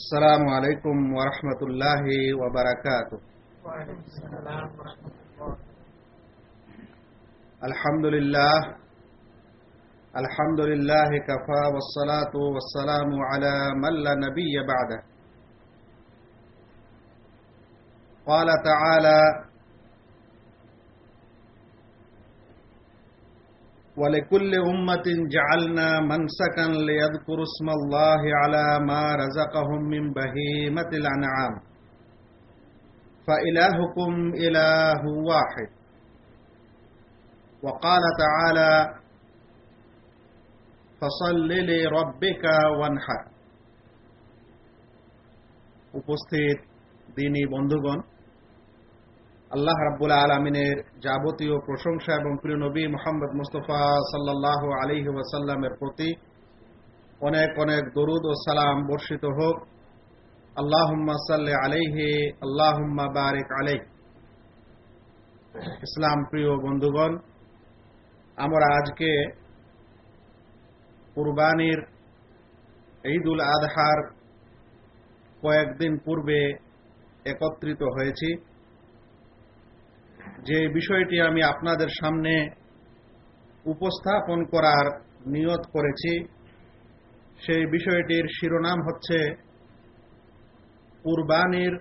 السلام عليكم ورحمة الله وبركاته. الحمد لله الحمد لله كفى والصلاة والسلام على من لا نبي بعده. قال تعالى ولكل أمة جعلنا منسكا ليذكروا اسم الله على ما رزقهم من بهيمة الأنعام فإلهكم إله واحد وقال تعالى فصل لربك وانحر উপস্থিত দিনী বন্ধুগণ আল্লাহ রাব্বুল আলমিনের যাবতীয় প্রশংসা এবং প্রিয় নবী মোহাম্মদ মুস্তফা সাল্লাহ আলিহি ওয়াসাল্লামের প্রতি অনেক অনেক দরুদ ও সালাম বর্ষিত হোক। আল্লাহুম্মা সাল্লি আলাইহি, আল্লাহুম্মা বারিক আলাইহ। ইসলাম প্রিয় বন্ধুগণ, আমরা আজকে কুরবানির ঈদুল আদহার কয়েকদিন পূর্বে একত্রিত হয়েছি। যে বিষয়টি আমি আপনাদের সামনে উপস্থাপন করার নিয়ত করেছি, সেই বিষয়টির শিরোনাম হচ্ছে কুরবানির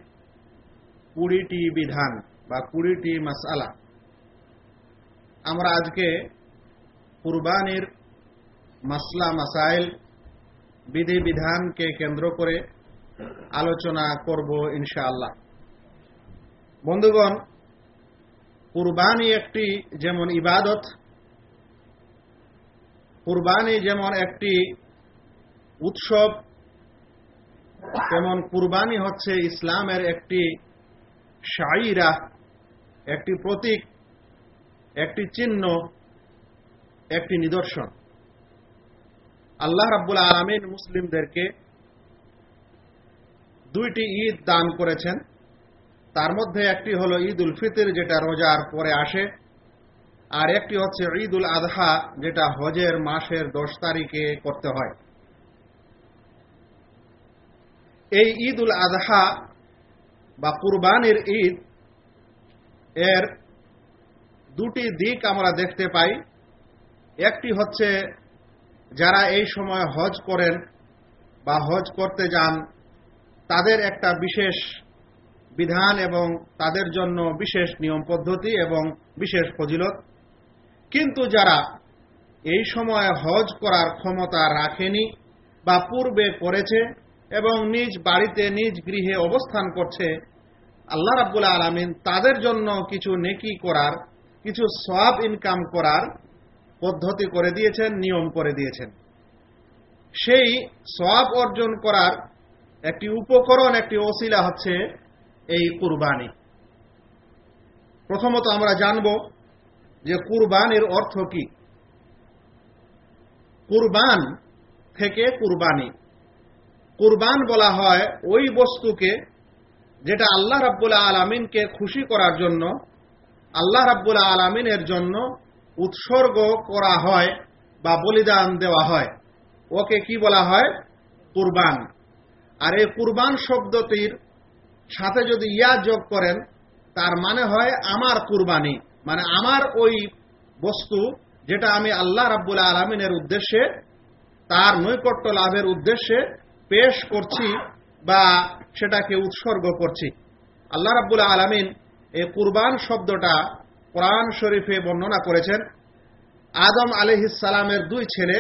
কুড়িটি বিধান বা কুড়িটি মাসালা আমরা আজকে কুরবানির মাসলা, মাসাইল বিধি বিধানকে কেন্দ্র করে আলোচনা করব ইনশাআল্লাহ। বন্ধুগণ কুরবানি একটি যেমন ইবাদত, কুরবানি যেমন একটি উৎসব, তেমন কুরবানি হচ্ছে ইসলামের একটি শাইরা, একটি প্রতীক, একটি চিহ্ন, একটি নিদর্শন। আল্লাহ রাব্বুল আলমিন মুসলিমদেরকে দুইটি ঈদ দান করেছেন। তার মধ্যে একটি হলো ঈদ উল ফিতর, যেটা রোজার পরে আসে। আর একটি হচ্ছে ঈদ উল আদহা যেটা হজের মাসের দশ তারিখে করতে হয়। এই ঈদ উল আদহা বা কুরবানির ঈদ, এর দুটি দিক আমরা দেখতে পাই। একটি হচ্ছে যারা এই সময় হজ করেন বা হজ করতে যান, তাদের একটা বিশেষ বিধান এবং তাদের জন্য বিশেষ নিয়ম পদ্ধতি এবং বিশেষ ফজিলত। কিন্তু যারা এই সময় হজ করার ক্ষমতা রাখেনি বা পূর্বে করেছে এবং নিজ বাড়িতে নিজ গৃহে অবস্থান করছে, আল্লাহ রাবুল আলমিন তাদের জন্য কিছু নেকি করার, কিছু সব ইনকাম করার পদ্ধতি করে দিয়েছেন, নিয়ম করে দিয়েছেন। সেই সব অর্জন করার একটি উপকরণ, একটি ওসিলা হচ্ছে এই কুরবানি। প্রথমত আমরা জানব যে কুরবানির অর্থ কি। কুরবান থেকে কুরবানি। কুরবান বলা হয় ওই বস্তুকে যেটা আল্লাহ রাব্বুল্লাহ আলমিনকে খুশি করার জন্য, আল্লাহ রাব্বুল্লাহ আলমিনের জন্য উৎসর্গ করা হয় বা বলিদান দেওয়া হয়। ওকে কি বলা হয়? কুরবান। আর এই কুরবান শব্দটির সাথে যদি ইয়া যোগ করেন, তার মানে হয় আমার কুরবানি। মানে আমার ওই বস্তু যেটা আমি আল্লাহ রাব্বুল আলমিনের উদ্দেশ্যে, তার নৈকট্য লাভের উদ্দেশ্যে পেশ করছি বা সেটাকে উৎসর্গ করছি। আল্লাহ রাব্বুল আলমিন এই কুরবান শব্দটা কোরআন শরীফে বর্ণনা করেছেন, আদম আলহিসালামের দুই ছেলে,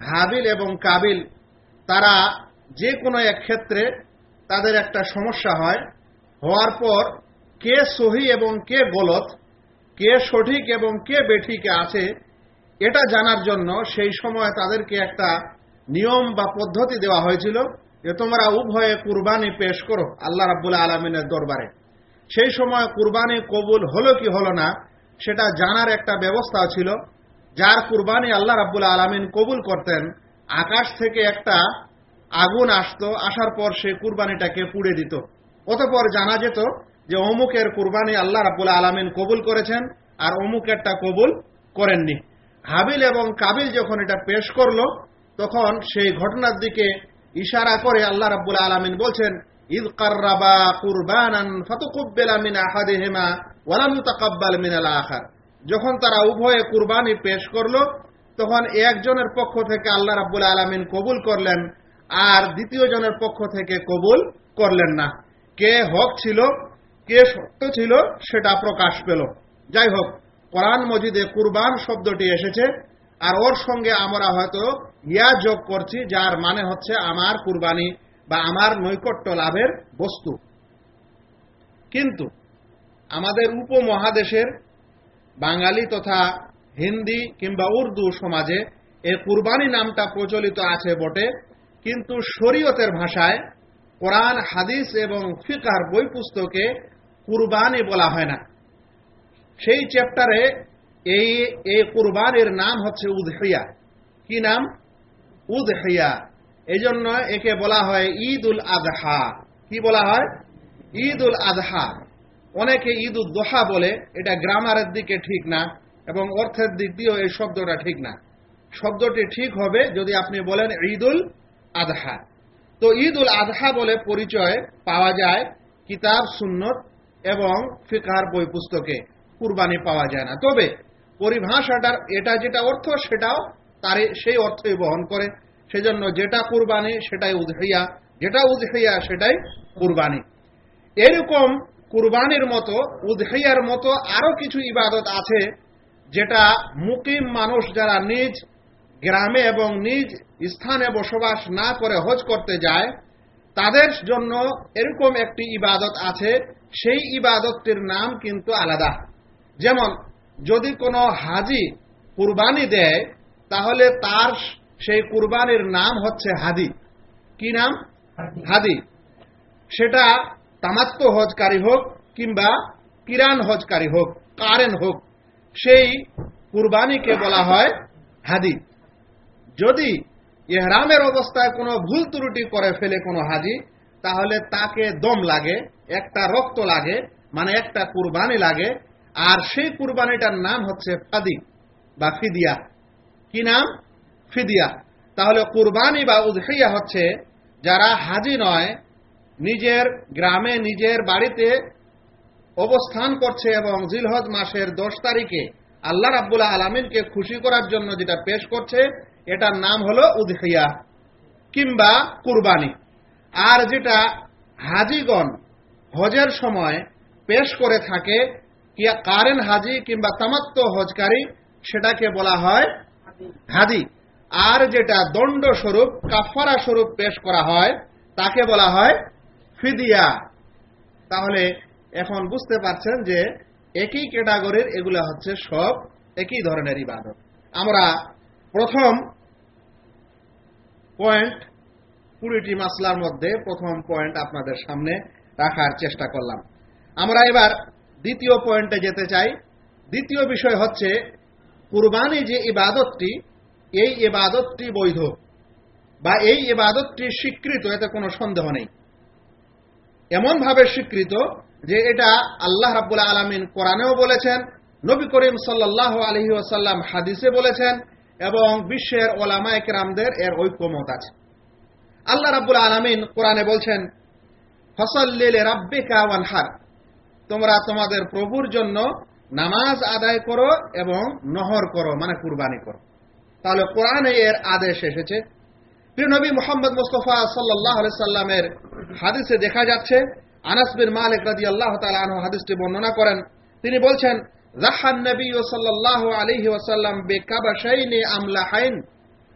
হাবিল এবং কাবিল, তারা যে কোনো এক ক্ষেত্রে তাদের একটা সমস্যা হয়। হওয়ার পর কে সহি এবং কে গলত, কে সঠিক এবং কে বেঠিকে আছে, এটা জানার জন্য সেই সময় তাদেরকে একটা নিয়ম বা পদ্ধতি দেওয়া হয়েছিল যে তোমরা উভয়ে কুরবানি পেশ করো আল্লাহ রাবুল্লাহ আলমিনের দরবারে। সেই সময় কুরবানি কবুল হলো কি হলো না, সেটা জানার একটা ব্যবস্থা ছিল। যার কুরবানি আল্লাহ রাবুল্লাহ আলমিন কবুল করতেন, আকাশ থেকে একটা আগুন আসতো, আসার পর সে কুরবানিটাকে পুড়ে দিত। অতপর জানা যেত যে অমুকের কুরবানি আল্লাহ রাবুল আলমিন কবুল করেছেন আর অমুকেরটা কবুল করেননি। হাবিল এবং কাবিল যখন এটা পেশ করল, তখন সেই ঘটনার দিকে ইশারা করে আল্লাহ রাব্বুল আলামিন বলছেন, ইদ কাররাবা কুরবানান ফাতুকুব্বিলা মিন আহাদিহিমা ওয়া লাম ইউতাকাব্বাল মিন আল আখার। যখন তারা উভয়ে কুরবানি পেশ করল, তখন একজনের পক্ষ থেকে আল্লাহ রাব্বুল আলামিন কবুল করলেন আর দ্বিতীয় জনের পক্ষ থেকে কবুল করলেন না। কে হক ছিল, কে সত্য ছিল, সেটা প্রকাশ পেল। যাই হোক, কোরআন মজিদে কুরবান শব্দটি এসেছে, আর ওর সঙ্গে আমরা হয়তো ইয়া যোগ করছি, যার মানে হচ্ছে আমার কুরবানি বা আমার নৈকট্য লাভের বস্তু। কিন্তু আমাদের উপমহাদেশের বাঙালি তথা হিন্দি কিংবা উর্দু সমাজে এ কুরবানি নামটা প্রচলিত আছে বটে। কিন্তু শরীয়তের ভাষায় কোরআন, হাদিস এবং ফিকার বই পুস্তকে কুরবানি বলা হয় না। সেই চ্যাপ্টারে এই এই কুরবানির নাম হচ্ছে উদহিয়া। কি নাম? উদহিয়া। এই জন্য একে বলা হয় ঈদ উল আদহা। কি বলা হয়? ঈদ উল আদহা। অনেকে ঈদ উদ দোহা বলে, এটা গ্রামারের দিকে ঠিক না এবং অর্থের দিক দিয়েও এই শব্দটা ঠিক না। শব্দটি ঠিক হবে যদি আপনি বলেন ঈদ উল আদহা। তো ঈদ উল আদহা বলে পরিচয় পাওয়া যায় কিতাব, সুন্নত এবং ফিকার বই পুস্তকে। কুরবানি পাওয়া যায় না। তবে পরিভাষাটার এটা যেটা অর্থ, সেটাও তার সেই অর্থই বহন করে। সেজন্য যেটা কুরবানি, সেটাই উদহিয়া। যেটা উদহিয়া, সেটাই কুরবানি। এরকম কুরবানির মতো, উদহিয়ার মতো আরও কিছু ইবাদত আছে যেটা মুকিম মানুষ যারা নিজ গ্রামে এবং নিজ স্থানে বসবাস না করে হজ করতে যায় তাদের জন্য এরকম একটি ইবাদত আছে সেই ইবাদতটির নাম কিন্তু আলাদা। যেমন যদি কোনো হাজি কুরবানি দেয় তাহলে তার সেই কুরবানির নাম হচ্ছে হাদি। কি নাম? হাদি। সেটা তামাত্ম হজকারী হোক কিংবা কিরান হজকারী হোক কারেন হোক সেই কুরবানিকে বলা হয় হাদি। যদি এহরামের অবস্থায় কোনো ভুল ত্রুটি করে ফেলে কোনো হাজি, তাহলে তাকে দম লাগে, একটা রক্ত লাগে মানে একটা কুরবানি লাগে, আর সেই কুরবানিটার নাম হচ্ছে ফাদি বা ফিদিয়া। কি নাম? ফিদিয়া। তাহলে কুরবানি বা উদহিয়া হচ্ছে যারা হাজি নয়, নিজের গ্রামে, নিজের বাড়িতে অবস্থান করছে এবং জিলহজ মাসের দশ তারিখে আল্লাহ রাব্বুল্লাহ আলমিনকে খুশি করার জন্য যেটা পেশ করছে এটার নাম হলো উদহিয়া কিংবা কুরবানি। আর যেটা হাজিগণ হজের সময় পেশ করে থাকে কারেন হাজি কিংবা তামাত্ম হজকারী, সেটাকে বলা হয় হাদি আর যেটা দণ্ড স্বরূপ কাফারা স্বরূপ পেশ করা হয়, তাকে বলা হয় ফিদিয়া। তাহলে এখন বুঝতে পারছেন যে একই ক্যাটাগরির এগুলা হচ্ছে সব একই ধরনের ইবাদত। আমরা প্রথম পয়েন্ট। কুড়িটি মাসলার মধ্যে প্রথম পয়েন্ট আপনাদের সামনে রাখার চেষ্টা করলাম। আমরা এবার দ্বিতীয় পয়েন্টে যেতে চাই। দ্বিতীয় বিষয় হচ্ছে, কুরবানি যে ইবাদতটি, এই ইবাদতটি বৈধ বা এই ইবাদতটি স্বীকৃত, এতে কোনো সন্দেহ নেই। এমনভাবে স্বীকৃত যে এটা আল্লাহ রাব্বুল আলমিন কোরআনেও বলেছেন, নবী করিম সাল্লাহ আলহি আসাল্লাম হাদিসে বলেছেন এবং বিশ্বের ওলামা একরামদের এর ঐক্যমত আছে। আল্লাহ রাব্বুল আলমিন কোরআনে বলছেন ফসল্লিল রাব্বিকা ওয়ানহার। তোমরা তোমাদের প্রভুর জন্য নামাজ আদায় করো এবং নহর করো মানে কুরবানি করো। তাহলে কোরআনে এর আদেশ এসেছে। প্রিয় নবী মোহাম্মদ মুস্তফা সাল্লাহ সাল্লামের হাদিসে দেখা যাচ্ছে, আনাস বিন মালিক রাজি আল্লাহ তালু হাদিসটি বর্ণনা করেন। তিনি বলছেন নবী সাল্লাহ আলহি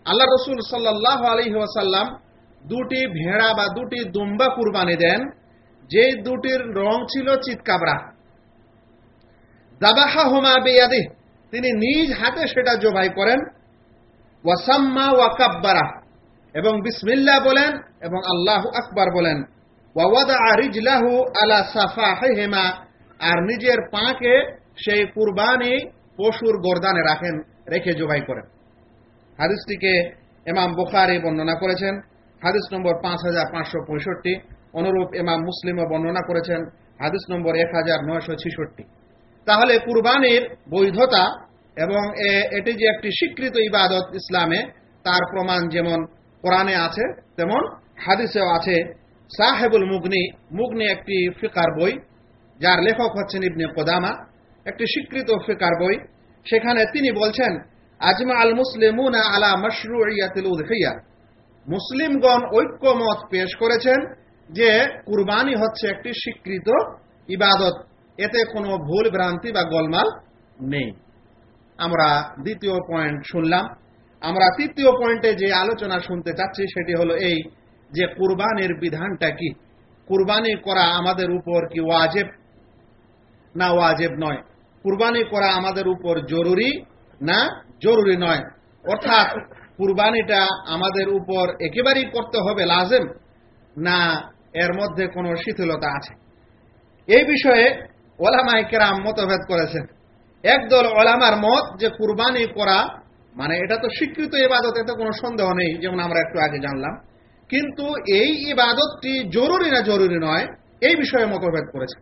আল্লাহ রসুল সাল্লাহ আলহি দুটি ভেড়া বা দুটি দুম্বা কুরবানি দেন যে দুটির রং ছিল চিৎকাবরা। দাবাহা হোমা তিনি নিজ হাতে সেটা জবাই করেন। ওয়াসাম্মা ওয়াকাব্বারা এবং বিসমিল্লা বলেন এবং আল্লাহ আকবার বলেন। ওয়াওয়াদা রিজলাহু আলা সাফা হেমা আর নিজের পাকে সেই কুরবানি পশুর গর্দানে রাখেন, রেখে জবাই করেন। হাদিসটিকে এমাম বুখারি বর্ণনা করেছেন। হাদিস নম্বর পাঁচ হাজার পাঁচশো পঁয়ষট্টি। অনুরূপ এমাম মুসলিমও বর্ণনা করেছেন। হাদিস নম্বর এক হাজার নয়শো তাহলে কুরবানির বৈধতা এবং এটি যে একটি স্বীকৃত ইবাদত ইসলামে, তার প্রমাণ যেমন কোরআনে আছে, তেমন হাদিসেও আছে। সাহেবুল মুগনি মুগনি একটি ফিকার বই, যার লেখক হচ্ছেন ইবনে কোদামা। একটি স্বীকৃত ফেকার বই। সেখানে তিনি বলছেন, আজমা আল মুসলিমুনা আলা মশরুইয়াতিল উদহিয়া মুসলিমগণ ঐক্যমত পেশ করেছেন যে কুরবানি হচ্ছে একটি স্বীকৃত ইবাদত। এতে কোনো ভুল ভ্রান্তি বা গোলমাল নেই। আমরা দ্বিতীয় পয়েন্ট শুনলাম। আমরা তৃতীয় পয়েন্টে যে আলোচনা শুনতে চাচ্ছি সেটি হলো এই যে কুরবানির বিধানটা কি? কুরবানি করা আমাদের উপর কি ওয়াজেব? না ওয়াজেব নয়। কুরবানি করা আমাদের উপর জরুরি না জরুরি নয়। অর্থাৎ কুরবানিটা আমাদের উপর একেবারেই করতে হবে লাজেম না এর মধ্যে কোনো শিথিলতা আছে। এই বিষয়ে ওলামাই কেরাম মতভেদ করেছেন। একদল ওলামার মত যে কুরবানি করা মানে এটা তো স্বীকৃত ইবাদত, এতে কোনো সন্দেহ নেই, যেমন আমরা একটু আগে জানলাম। কিন্তু এই ইবাদতটি জরুরি না জরুরি নয়, এই বিষয়ে মতভেদ করেছে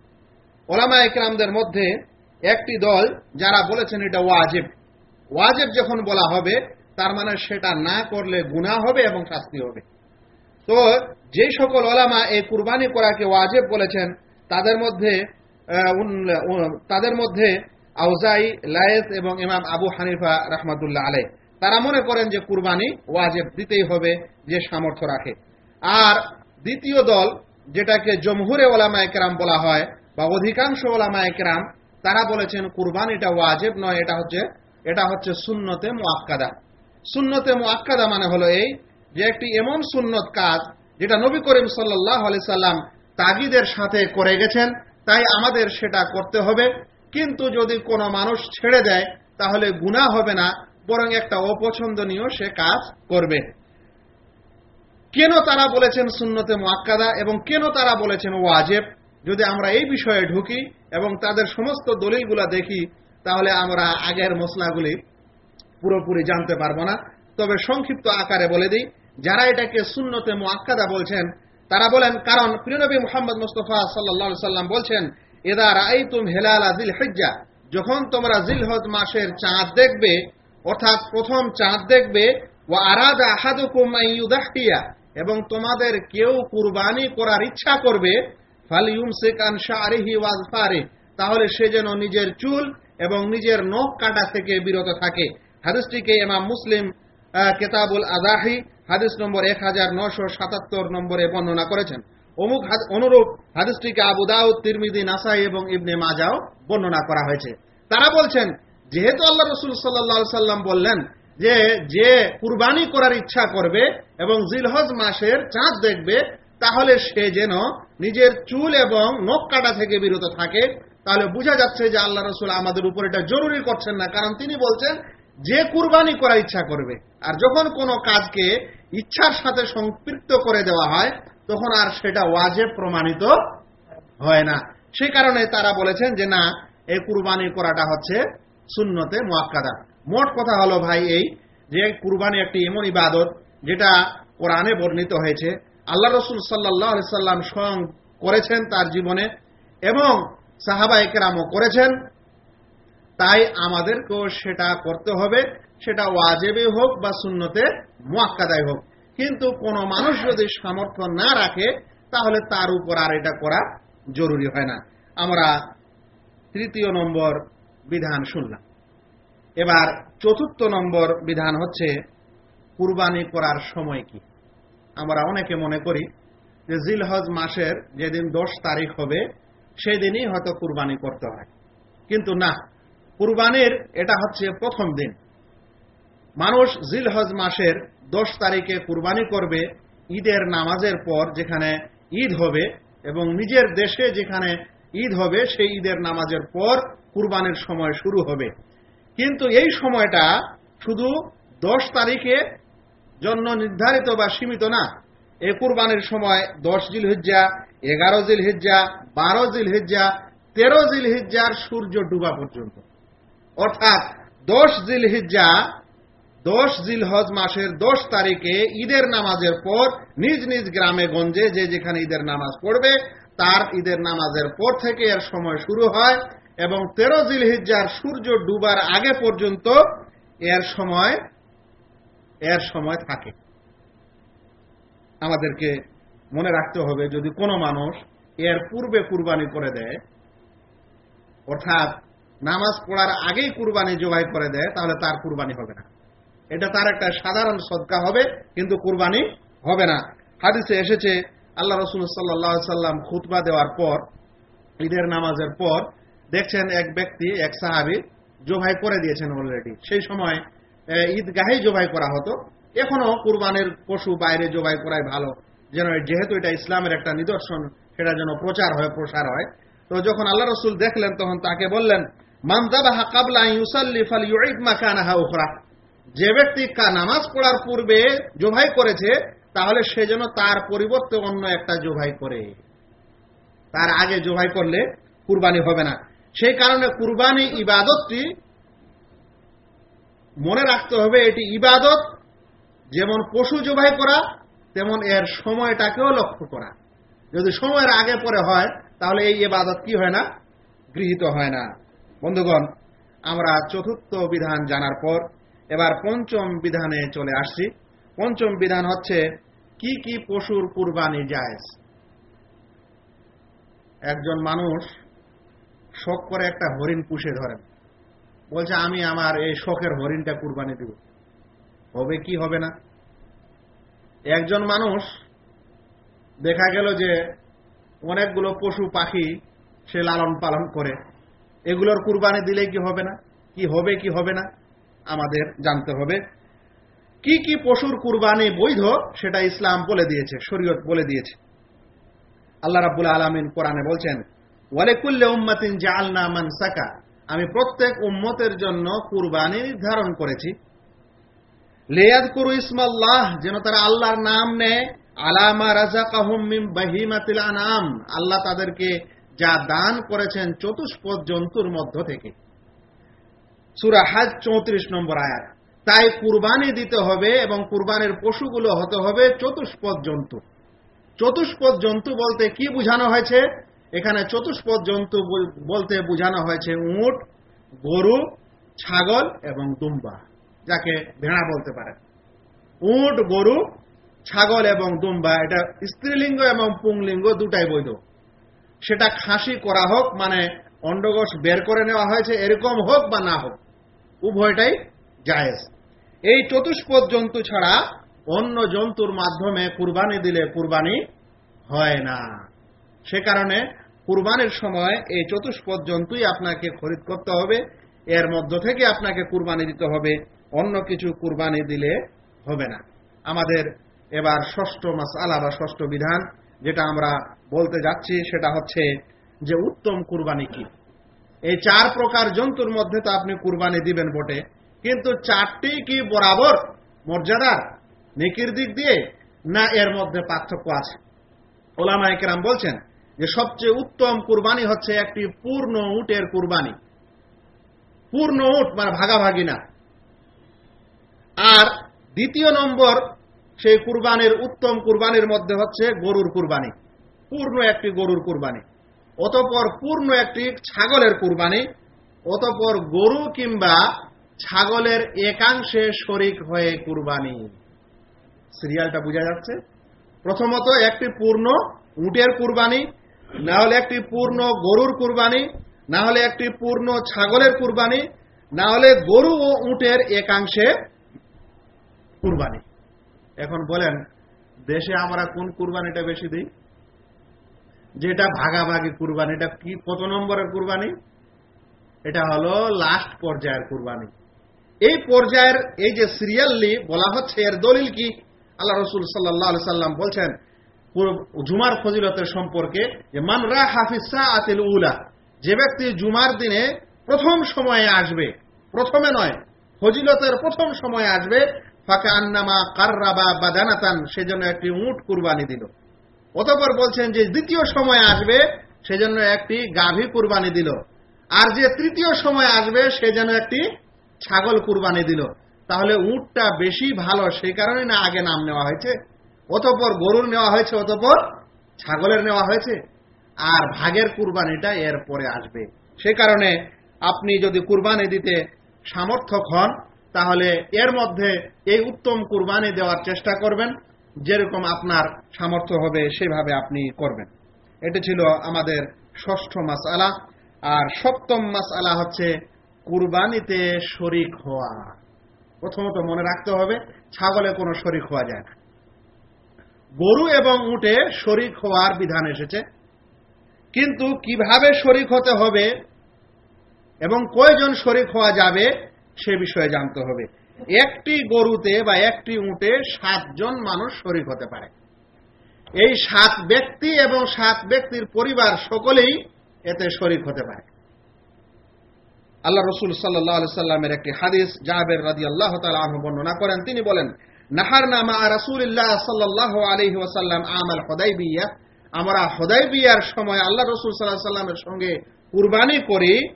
ওলামা একরামদের মধ্যে একটি দল যারা বলেছেন এটা ওয়াজেব। ওয়াজেব যখন বলা হবে, তার মানে সেটা না করলে গুনাহ হবে এবং শাস্তি হবে। তো যে সকল ওলামা এই কুরবানি করাকে ওয়াজেব বলেছেন, তাদের মধ্যে তাদের মধ্যে আউজাই, লায়েস এবং ইমাম আবু হানিফা রহমাতুল্লাহ আলাই তারা মনে করেন যে কুরবানি ওয়াজেব দিতেই হবে, যে সামর্থ্য রাখে। আর দ্বিতীয় দল, যেটাকে জমহুরে ওলামা একরাম বলা হয়, বা অধিকাংশ ওলামা একরাম তারা বলেছেন কুরবানিটা ওয়াজেব নয়, এটা হচ্ছে এটা হচ্ছে সুন্নতে মুআক্কাদা। সুন্নতে মুআক্কাদা মানে হলো এই যে একটি এমন সুন্নত কাজ যেটা নবী করিম সাল্লাহ সাল্লাম তাগিদের সাথে করে গেছেন, তাই আমাদের সেটা করতে হবে। কিন্তু যদি কোনো মানুষ ছেড়ে দেয়, তাহলে গুনাহ হবে না, বরং একটা অপছন্দনীয় সে কাজ করবে। কেন তারা বলেছেন সুন্নতে মোয়াক্কাদা এবং কেন তারা বলেছেন ওয়াজেব? যদি আমরা এই বিষয়ে ঢুকি এবং তাদের সমস্ত দলিলগুলা দেখি, তাহলে আমরা আগের মশলাগুলি পুরোপুরি জানতে পারব না। তবে সংক্ষিপ্ত আকারে বলে দিই, যারা এটাকে সুন্নতে মোয়াক্কাদা বলছেন, তারা বলেন, কারণ প্রিয়নবী মোহাম্মদ মুস্তফা সাল্লাহ সাল্লাম বলছেন এদা রাই তুম হেলাল আজিল হজ্জা যখন তোমরা জিলহদ মাসের চাঁদ দেখবে, অর্থাৎ প্রথম চাঁদ দেখবে ও আরাদা আহাদুকুম ইউদাহিয়া এবং তোমাদের কেউ কুরবানি করার ইচ্ছা করবে ফালিউম সেকান শাহরিহি ওয়াজফারে তাহলে সে যেন নিজের চুল এবং নিজের নখ কাটা থেকে বিরত থাকে। হাদিসটিকে ইমাম মুসলিম কেতাবুল আজাহি হাদিস নম্বর এক হাজার নশো সাতাত্তর নম্বরে বর্ণনা করেছেন। অমুক অনুরূপ হাদিসটিকে আবু দাউদ তিরমিদি নাসাই এবং ইবনে মাজাও বর্ণনা করা হয়েছে। তারা বলছেন, যেহেতু আল্লাহ রসুল সাল্লাহ সাল্লাম বললেন যে যে কুরবানি করার ইচ্ছা করবে এবং জিলহজ মাসের চাঁদ দেখবে তাহলে সে যেন নিজের চুল এবং নখ কাটা থেকে বিরত থাকে। তাহলে বোঝা যাচ্ছে যে আল্লাহ রসুল আমাদের উপর এটা জরুরি করছেন না, কারণ তিনি বলছেন, যে কুরবানি করার ইচ্ছা করবে। আর যখন কোনো কাজকে ইচ্ছার সাথে সম্পৃক্ত করে দেওয়া হয়, তখন আর সেটা ওয়াজেব প্রমাণিত হয় না। সে কারণে তারা বলেছেন যে, না, এই কুরবানি করাটা হচ্ছে শূন্যতে মোয়াক্কাদা। মোট কথা হলো ভাই এই যে, কুরবানি একটি এমন ইবাদত যেটা কোরআনে বর্ণিত হয়েছে। আল্লাহ রসুল সাল্লাহ সাল্লাম স্বয়ং করেছেন তার জীবনে এবং সাহাবা একরামও করেছেন। তাই আমাদেরকেও সেটা করতে হবে, সেটা ওয়াজেবে হোক বা শূন্যতে মোয়াক্কাদায় হোক। কিন্তু কোনো মানুষ যদি সামর্থ্য না রাখে, তাহলে তার উপর আর এটা করা জরুরি হয় না। আমরা তৃতীয় নম্বর বিধান শুনলাম। এবার চতুর্থ নম্বর বিধান হচ্ছে, কুরবানি করার সময় কি? আমরা অনেকে মনে করি যে জিলহজ মাসের যেদিন দশ তারিখ হবে সেই দিনই হয়তো কুরবানি করতে হয়। কিন্তু না, কুরবানির এটা হচ্ছে প্রথম দিন। মানুষ জিলহজ মাসের দশ তারিখে কুরবানি করবে ঈদের নামাজের পর যেখানে ঈদ হবে এবং নিজের দেশে যেখানে ঈদ হবে, সেই ঈদের নামাজের পর কুরবানির সময় শুরু হবে। কিন্তু এই সময়টা শুধু দশ তারিখে জন্য নির্ধারিত বা সীমিত না। এই কুরবানির সময় দশ জিল হিজ্জা এগারো জিল হিজ্জা বারো জিল হিজ্জা তেরো জিল হিজ্জার সূর্য ডুবা পর্যন্ত। অর্থাৎ দশ জিল হিজ্জা দশ জিল হজ মাসের দশ তারিখে ঈদের নামাজের পর নিজ নিজ গ্রামে গঞ্জে যে যেখানে ঈদের নামাজ পড়বে, তার ঈদের নামাজের পর থেকে এর সময় শুরু হয় এবং তেরো জিল হিজ্জার সূর্য ডুবার আগে পর্যন্ত এর সময় এর সময় থাকে। আমাদেরকে মনে রাখতে হবে, যদি কোনো মানুষ এর পূর্বে কুরবানি করে দেয়, অর্থাৎ নামাজ পড়ার আগেই কুরবানি জবাই করে দেয়, তাহলে তার কুরবানি হবে না। এটা তার একটা সাধারণ সদকা হবে, কিন্তু কুরবানি হবে না। হাদিসে এসেছে, আল্লাহ রসুল সাল্লাহ সাল্লাম খুতবা দেওয়ার পর, ঈদের নামাজের পর, দেখছেন এক ব্যক্তি, এক সাহাবি জবাই করে দিয়েছেন অলরেডি সেই সময় ঈদগাহেই জবাই করা হতো। এখনও কুরবানের পশু বাইরে জবাই করাই ভালো। যেন যেহেতু এটা ইসলামের একটা নিদর্শন, সেটা যেন প্রচার হয়, প্রসার হয়। তো যখন আল্লাহ রসুল দেখলেন, তখন তাকে বললেন যে ব্যক্তি নামাজ পড়ার পূর্বে জোভাই করেছে, তাহলে সে যেন তার পরিবর্তে অন্য একটা জোভাই করে। তার আগে জোভাই করলে কুরবানি হবে না। সেই কারণে কুরবানি ইবাদতটি মনে রাখতে হবে এটি ইবাদত। যেমন পশু জবাই করা, তেমন এর সময়টাকেও লক্ষ্য করা। যদি সময়ের আগে পরে হয়, তাহলে এই ইবাদত কি হয় না? গৃহীত হয় না। বন্ধুগণ, আমরা চতুর্থ বিধান জানার পর এবার পঞ্চম বিধানে চলে আসছি। পঞ্চম বিধান হচ্ছে, কি কি পশুর কুরবানি যায় একজন মানুষ শখ করে একটা হরিণ পুষে ধরেন। বলছে, আমি আমার এই শখের হরিণটা কুরবানি দিব। হবে কি হবে না? একজন মানুষ দেখা গেল যে অনেকগুলো পশু পাখি সে লালন পালন করে। এগুলোর কুরবানি দিলে কি হবে না? কি হবে কি হবে না? আমাদের জানতে হবে। কি কি পশুর কুরবানি বৈধ সেটা ইসলাম বলে দিয়েছে, শরীয়ত বলে দিয়েছে। আল্লাহ রাবুল আলমিন কোরআনে বলছেন, ওয়ালেকুল্লে উম্মাতিন জালনা মানসাকা। আমি প্রত্যেক উম্মতের জন্য কুরবানি নির্ধারণ করেছি। লেয়াদ করু ইসমাল্লাহ যেন তারা আল্লাহর নাম নেয় আলামা রাজা কাহমিম বাহিমাতিল আনাম আল্লাহ তাদেরকে যা দান করেছেন চতুষ্পদ জন্তুর মধ্য থেকে। সুরা হাজ চৌত্রিশ নম্বর আয়াত। তাই কুরবানি দিতে হবে এবং কুরবানির পশুগুলো হতে হবে চতুষ্পদ জন্তু। চতুষ্পদ জন্তু বলতে কি বোঝানো হয়েছে? এখানে চতুষ্পদ জন্তু বলতে বোঝানো হয়েছে উট, গরু, ছাগল এবং দুম্বা, যাকে ভেড়া বলতে পারে। উট, গরু, ছাগল এবং দুম্বা, এটা স্ত্রীলিঙ্গ এবং পুংলিঙ্গ দুটাই বৈধ। সেটা খাসি করা হোক মানে অন্ডগোষ বের করে নেওয়া হয়েছে, এরকম হোক বা না হোক, উভয়টাই জায়েজ। এই চতুষ্পদ জন্তু ছাড়া অন্য জন্তুর মাধ্যমে কুরবানি দিলে কুরবানি হয় না। সে কারণে কুরবানির সময় এই চতুষ্পদ জন্তুই আপনাকে খরিদ করতে হবে। এর মধ্য থেকে আপনাকে কুরবানি দিতে হবে। অন্য কিছু কুরবানি দিলে হবে না। আমাদের এবার ষষ্ঠ মাস আলা বা ষষ্ঠ বিধান, যেটা আমরা বলতে যাচ্ছি, সেটা হচ্ছে যে উত্তম কুরবানি কি? এই চার প্রকার জন্তুর মধ্যে তো আপনি কুরবানি দিবেন বটে। কিন্তু চারটি কি বরাবর মর্যাদার, নেকির দিক দিয়ে, না এর মধ্যে পার্থক্য আছে? ওলামা একরাম বলছেন যে সবচেয়ে উত্তম কুরবানি হচ্ছে একটি পূর্ণ উটের কুরবানি। পূর্ণ উট মানে ভাগাভাগি না। আর দ্বিতীয় নম্বর, সেই কুরবানির উত্তম কুরবানির মধ্যে হচ্ছে গরুর কুরবানি। পূর্ণ একটি গরুর কুরবানি। অতপর পূর্ণ একটি ছাগলের কুরবানি। অতপর গরু কিংবা ছাগলের একাংশে শরিক হয়ে কুরবানি। সিরিয়ালটা বোঝা যাচ্ছে। প্রথমত একটি পূর্ণ উটের কুরবানি না হলে একটি পূর্ণ গরুর কুরবানি, না হলে একটি পূর্ণ ছাগলের কুরবানি, না হলে গরু ও উটের একাংশে কুরবানি। এখন বলেন, দেশে আমরা কোন কুরবানিটা বেশি দিই? যেটা ভাগাভাগি কুরবানি, এটা কি কত নম্বরের কুরবানি? এটা হলো লাস্ট পর্যায়ের কুরবানি। এই পর্যায়ের, এই যে সিরিয়াললি বলা হচ্ছে, এর দলিল কি? আল্লাহ রসুল সাল্লাহ সাল্লাম বলছেন জুমার ফজিলতের সম্পর্কে যে মানরা হাফিসা আতিল উলা, যে ব্যক্তি জুমার দিনে প্রথম সময়ে আসবে, প্রথমে নয়, ফজিলতের প্রথম সময়ে আসবে ফাঁকা আন্নামা কার্রাবা বা জানাতান সেজন্য একটি উট কুরবানি দিল। অতপর বলছেন যে দ্বিতীয় সময় আসবে সেজন্য একটি গাভী কুরবানি দিল। আর যে তৃতীয় সময় আসবে, সে যেন একটি ছাগল কুরবানি দিল। তাহলে উটটা বেশি ভালো সেই কারণে না আগে নাম নেওয়া হয়েছে অতপর গরুর নেওয়া হয়েছে, অতপর ছাগলের নেওয়া হয়েছে। আর ভাগের কুরবানিটা এর পরে আসবে। সে কারণে আপনি যদি কুরবানি দিতে সামর্থক হন, তাহলে এর মধ্যে এই উত্তম কুরবানি দেওয়ার চেষ্টা করবেন। যেরকম আপনার সামর্থ্য হবে, সেভাবে আপনি করবেন। এটি ছিল আমাদের ষষ্ঠ মাস আলা আর সপ্তম মাস আলা হচ্ছে কুরবানিতে শরিক হওয়া। প্রথমত মনে রাখতে হবে, ছাগলে কোনো শরিক হওয়া যায় না। গরু এবং উটে শরিক হওয়ার বিধান এসেছে। কিন্তু কীভাবে শরিক হতে হবে এবং কয়জন শরিক হওয়া যাবে, সে বিষয়ে জানতে হবে। একটি গরুতে বা একটি উটে সাতজন মানুষ শরিক হতে পারে। এই সাত ব্যক্তি এবং সাত ব্যক্তির পরিবার সকলেই এতে শরিক হতে পারে। আল্লাহ রসুল সাল্লাহ সাল্লামের একটি হাদিস জাহাবের রাজি আল্লাহ তালু বর্ণনা করেন। তিনি বলেন নাহার নামা রাসুল্লাহ সাল্লাহ আলহি ওয়াসাল্লাম আমাল হদাই বিয়া আমরা হদাই বিয়ার সময় আল্লাহ রসুল সাল্লাহ সাল্লামের সঙ্গে কুরবানি করি।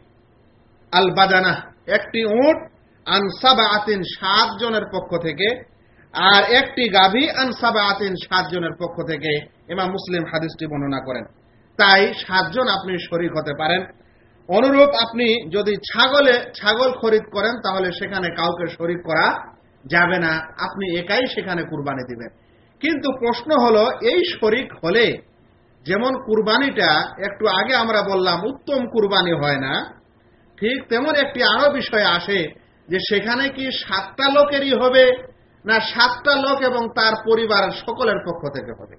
আল বাদানা একটি উট আনসাবা আতিন সাত জনের পক্ষ থেকে আর একটি গাভী আনসাবা আতিন সাত জনের পক্ষ থেকে। এমা মুসলিম হাদিসটি বর্ণনা করেন। তাই সাতজন আপনি শরিক হতে পারেন। অনুরূপ আপনি যদি ছাগলে, ছাগল খরিদ করেন, তাহলে সেখানে কাউকে শরিক করা যাবে না, আপনি একাই সেখানে কুরবানি দিবেন। কিন্তু প্রশ্ন হলো, এই শরিক হলে যেমন কুরবানিটা একটু আগে আমরা বললাম, উত্তম কুরবানি হয় না, ঠিক তেমন একটি আরও বিষয় আসে যে সেখানে কি সাতটা লোকেরই হবে, না সাতটা লোক এবং তার পরিবারের সকলের পক্ষ থেকে হবে?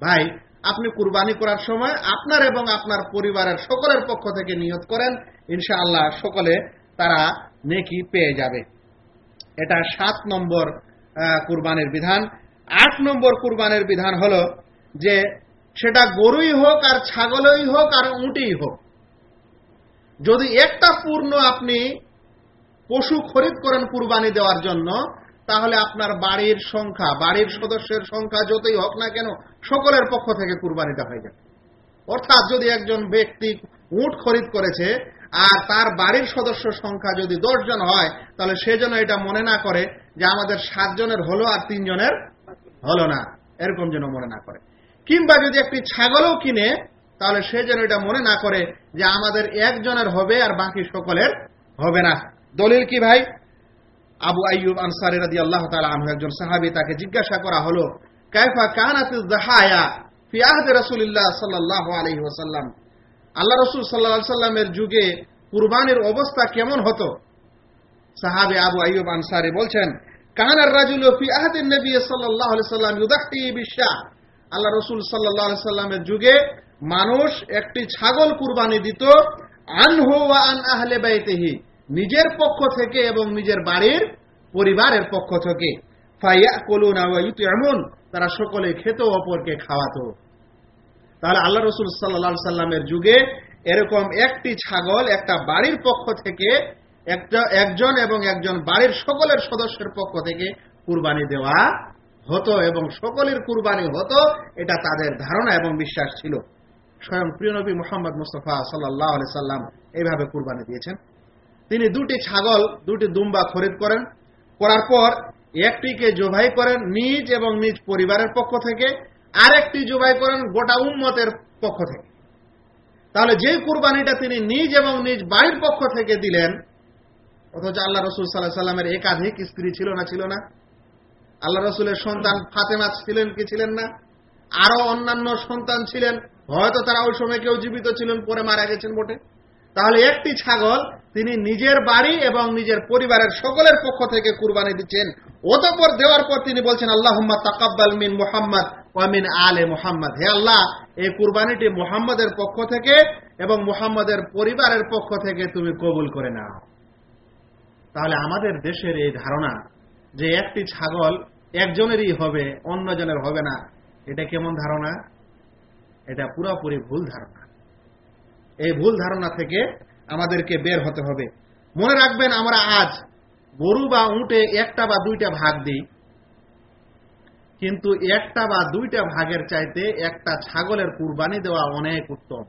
ভাই, আপনি কুরবানি করার সময় আপনার এবং আপনার পরিবারের সকলের পক্ষ থেকে নিয়ত করেন, ইনশাআল্লাহ সকলে তারা নেকি পেয়ে যাবে। এটা সাত নম্বর কুরবানির বিধান। আট নম্বর কুরবানির বিধান হলো যে সেটা গরুই হোক আর ছাগলই হোক আর উঁটেই হোক। যদি একটা পূর্ণ আপনি পশু খরিদ করেন কুরবানি দেওয়ার জন্য, তাহলে আপনার বাড়ির সংখ্যা, বাড়ির সদস্যের সংখ্যা যতই হোক না কেন, সকলের পক্ষ থেকে কুরবানিটা হয়ে যাবে। অর্থাৎ যদি একজন ব্যক্তি উট খরিদ করেছে আর তার বাড়ির সদস্য সংখ্যা যদি দশ জন হয়, তাহলে সে যেন এটা মনে না করে যে আমাদের সাতজনের হলো আর তিনজনের হলো না। এরকম যেন মনে না করে। কিংবা যদি একটি ছাগলও কিনে, তাহলে সে যেন এটা মনে না করে যে আমাদের একজনের হবে আর বাকি সকলের হবে না। দলিল কি ভাই? আবু আইয়ুব আনসারি রাদি আল্লাহ তালা আনহু একজন সাহাবি তাকে জিজ্ঞাসা করা হলো, কাইফা কানাত জাহায়া ফি আহদে রাসূলুল্লাহ সাল্লাল্লাহু আলাইহি আল্লাহ রসুল সাল্লাল্লাহু সাল্লামের যুগে কুরবানির অবস্থা কেমন হতো? সাহাবি আবু আইয়ুব আনসারি বলছেন কানার রাজুল ফি আহদিন নবী আলাইহি সাল্লাম ইউদাহতি বিশা। আল্লাহ রসুল আলাইহি সাল্লামের যুগে মানুষ একটি ছাগল কুরবানি দিত, আনহু আন আহলে বাইতিহি। নিজের পক্ষ থেকে এবং নিজের বাড়ির পরিবারের পক্ষ থেকে। ফাইয়া এমন তারা সকলে খেত, অপরকে খাওয়াতো। তাহলে আল্লাহ রসুল সাল্লা সাল্লামের যুগে এরকম একটি ছাগল, একটা বাড়ির পক্ষ থেকে, একটা, একজন এবং একজন বাড়ির সকলের সদস্যের পক্ষ থেকে কুরবানি দেওয়া হতো এবং সকলের কুরবানি হতো, এটা তাদের ধারণা এবং বিশ্বাস ছিল। স্বয়ং প্রিয় নবী মোহাম্মদ মুস্তফা সাল্লাহ সাল্লাম এইভাবে কুরবানি দিয়েছেন। তিনি দুটি ছাগল, দুটি দুম্বা খরিদ করেন। করার পর একটিকে জবাই করেন নিজ এবং নিজ পরিবারের পক্ষ থেকে। আরেকটি জবাই করেন গোটা উম্মতের পক্ষ থেকে। তাহলে যে কুরবানিটা তিনি নিজ এবং নিজ বাড়ির পক্ষ থেকে দিলেন, অথচ আল্লাহ রসুল সাল্লাহ সাল্লামের একাধিক স্ত্রী ছিল না ছিল না। আল্লাহ রসুলের সন্তান ফাতেমা ছিলেন কি ছিলেন না? আরও অন্যান্য সন্তান ছিলেন, হয়তো তারা ওই সময় কেউ জীবিত ছিলেন, পরে মারা গেছেন বটে। তাহলে একটি ছাগল তিনি নিজের বাড়ি এবং নিজের পরিবারের সকলের পক্ষ থেকে কুরবানি দিচ্ছেন, অতপর দেওয়ার পর তিনি বলছেন আল্লাহ তাকাব্বাল মিন মোহাম্মদ। ওয়ামিন আলে মোহাম্মদ। হে আল্লাহ, এই কুরবানিটি মোহাম্মদের পক্ষ থেকে এবং মোহাম্মদের পরিবারের পক্ষ থেকে তুমি কবুল করে নাও। তাহলে আমাদের দেশের এই ধারণা যে একটি ছাগল একজনেরই হবে, অন্যজনের হবে না, এটা কেমন ধারণা? এটা পুরোপুরি ভুল ধারণা। এই ভুল ধারণা থেকে আমাদেরকে বের হতে হবে। মনে রাখবেন, আমরা আজ গরু বা উঁটে একটা বা দুইটা ভাগ দিই। কিন্তু একটা বা দুইটা ভাগের চাইতে একটা ছাগলের কুরবানি দেওয়া অনেক উত্তম।